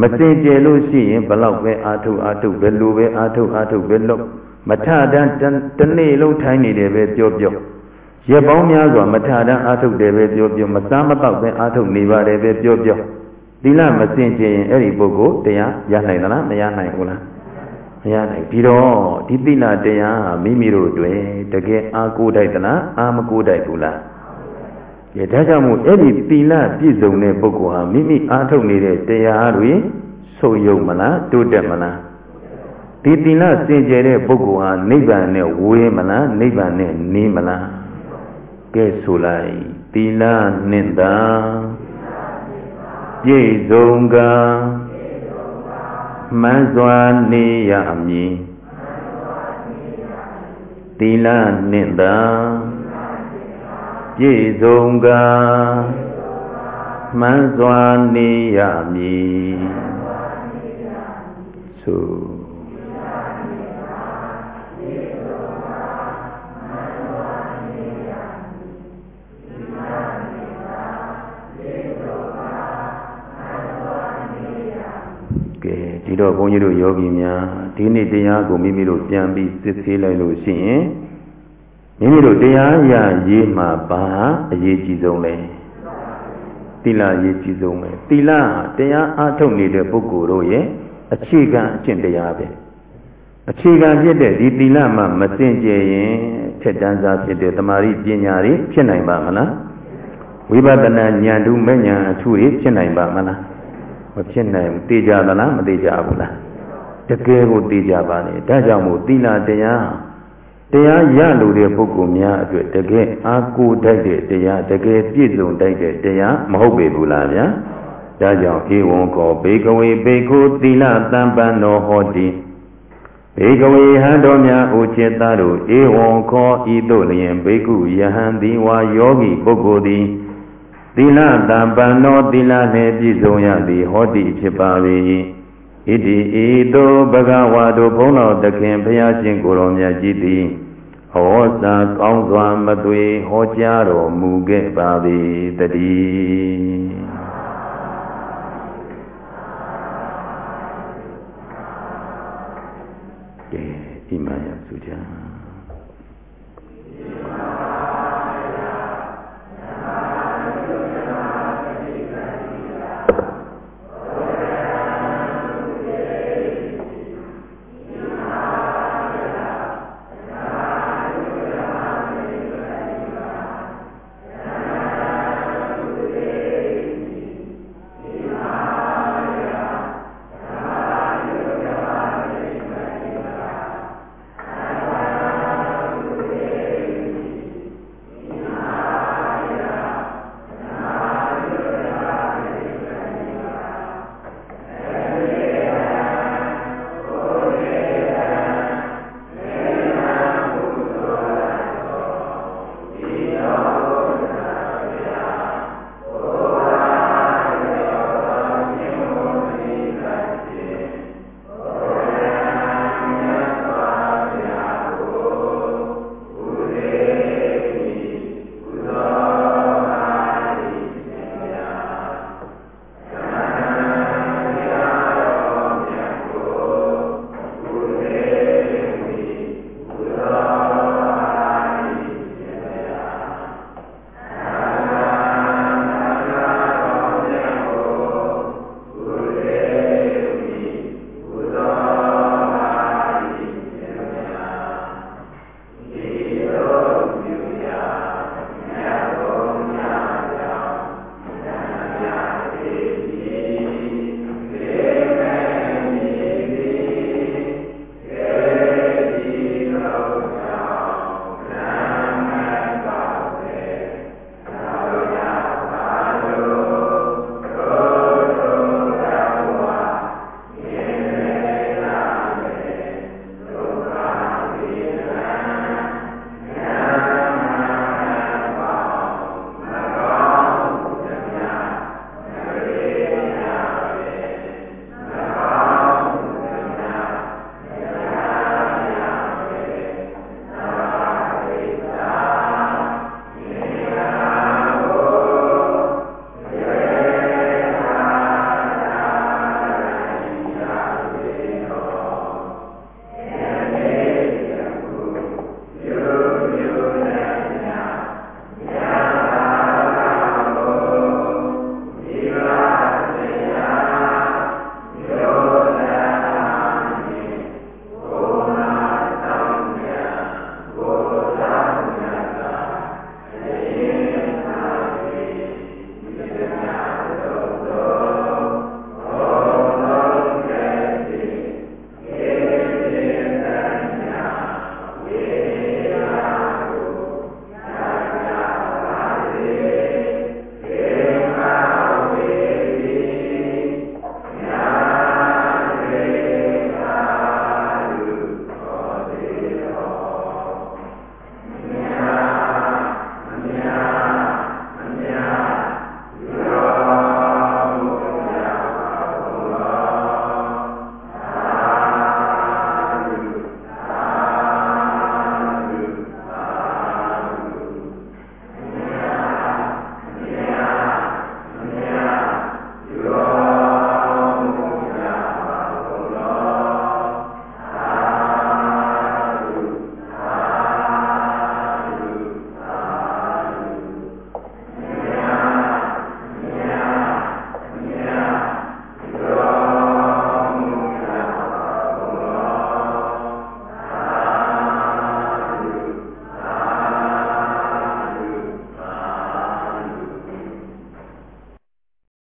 မစင်ကြယ်လို့ရှိရင်ဘလောက်ပဲအားထုတ်အားထုတ်ပဲလိုပဲအားထုတ်အားထုတ်ပဲလို့မထတန်းတနေ့လုံးထိုင်နေတယ်ပဲပြောပြောရက်ပေါင်းများစွာမထတန်းအားထုတ်တယ်ပဲပြောပြောမစားမတော့ပဲအားထုတ်နေပါတယ်ပဲပြောပြောသီလမစင်ကြင်ရင်အဲ့ဒီပုဂ္ဂိုလ်တရားရနိုင်သလားမရနိုင်ဘူးလား မရနိုင်ဒီတော့ဒီသီလတရားမိမိတို့တွင်တကယ်အာကိုတိုက်သလားအာမကိုတိုက်ဘူးလားရဒါကြောင့်မို့အဲ့ဒီသီလပြည့်စုံတဲ့ပုဂ္ဂိုလ်ဟာမိမိအားထုတ်နေတဲ့တရားတွေဆုံးယုံမလားတိုးတက်မလားဒီသီလစင်ကြယ်တဲ့ပုဂ္ဂိုလ်ဟာနိဗ္ဗာန်နဲ့ဝေးမလားနိဗ္ဗာန်နဲ့နီးမလားကဲဆိုလိုက်သီလနှင့်သာပြည့်စုံက မှန်စွာနေရမည်သီလနှင့်သာပြည့်စုံကမှန်စွာနေရမည်ဆို ဒီတော့ဘုန်းကြီးတို့ယောဂီများဒီနေ့တရားကိုမိမိတို့ပြန်ပြီးစစ်ဆေးလိုက်လို့ရှိရင်မိမိတို့တရားရရေးမှာပါအရေးကြီးဆုံးလဲသီလအရေးကြီးဆုံးပဲသီလတရားအားထုတ်နေတဲ့ပုဂ္ဂိုလ်တို့ရဲ့အခြေခံအကျင့်တရားပဲအခြေခံဖြစ်တဲ့ဒီသီလမှမစင်ကြယ်ရင်ထက်တန်းစားဖြစ်တဲ့တမာရီပညာတွေဖြစ်နိုင်ပါမလားဝိပဿနာဉာဏ်တုမဲ့ဉာဏ်အထူးတွေဖြစ်နိုင်ပါမလား မဖြစ်နိုင်ဘူးသိကြသလားမသိကြဘူးလားတကယ်ကိုသိကြပါလေဒါကြောင့်မို့သီလတရားတရားရလို့တဲ့ပုဂ္ဂိုလ်များအတွက်တကယ်အာကိုတိုက်တဲ့တရားတကယ်ပြည့်စုံတိုက်တဲ့တရားမဟုတ်ပေဘူးလားဗျာဒါကြောင့်ဧဝံကောဘေကဝေဘေကုသီလတံပန္နောဟောတိဘေကဝေဟံတော်များဥจิตသားတို့ဧဝံခောဤသို့လျင်ဘေကုယဟံသည်ဝါယောဂီပုဂ္ဂိုလ်သည် သီလတံပန္နောသီလနှင့်ပြည့်စုံရသည်ဟောတိဖြစ်ပါ၏ဣတိဤသို့ဘဂဝါတို့ဘုန်းတော်သခင်ဘုရားရှင်ကိုယ်တော်မြတ်ကြီးသည်ဟောစာကောင်းစွာမသွေဟောကြားတော်မူခဲ့ပါ၏တည်းကဲဣမယစုကြ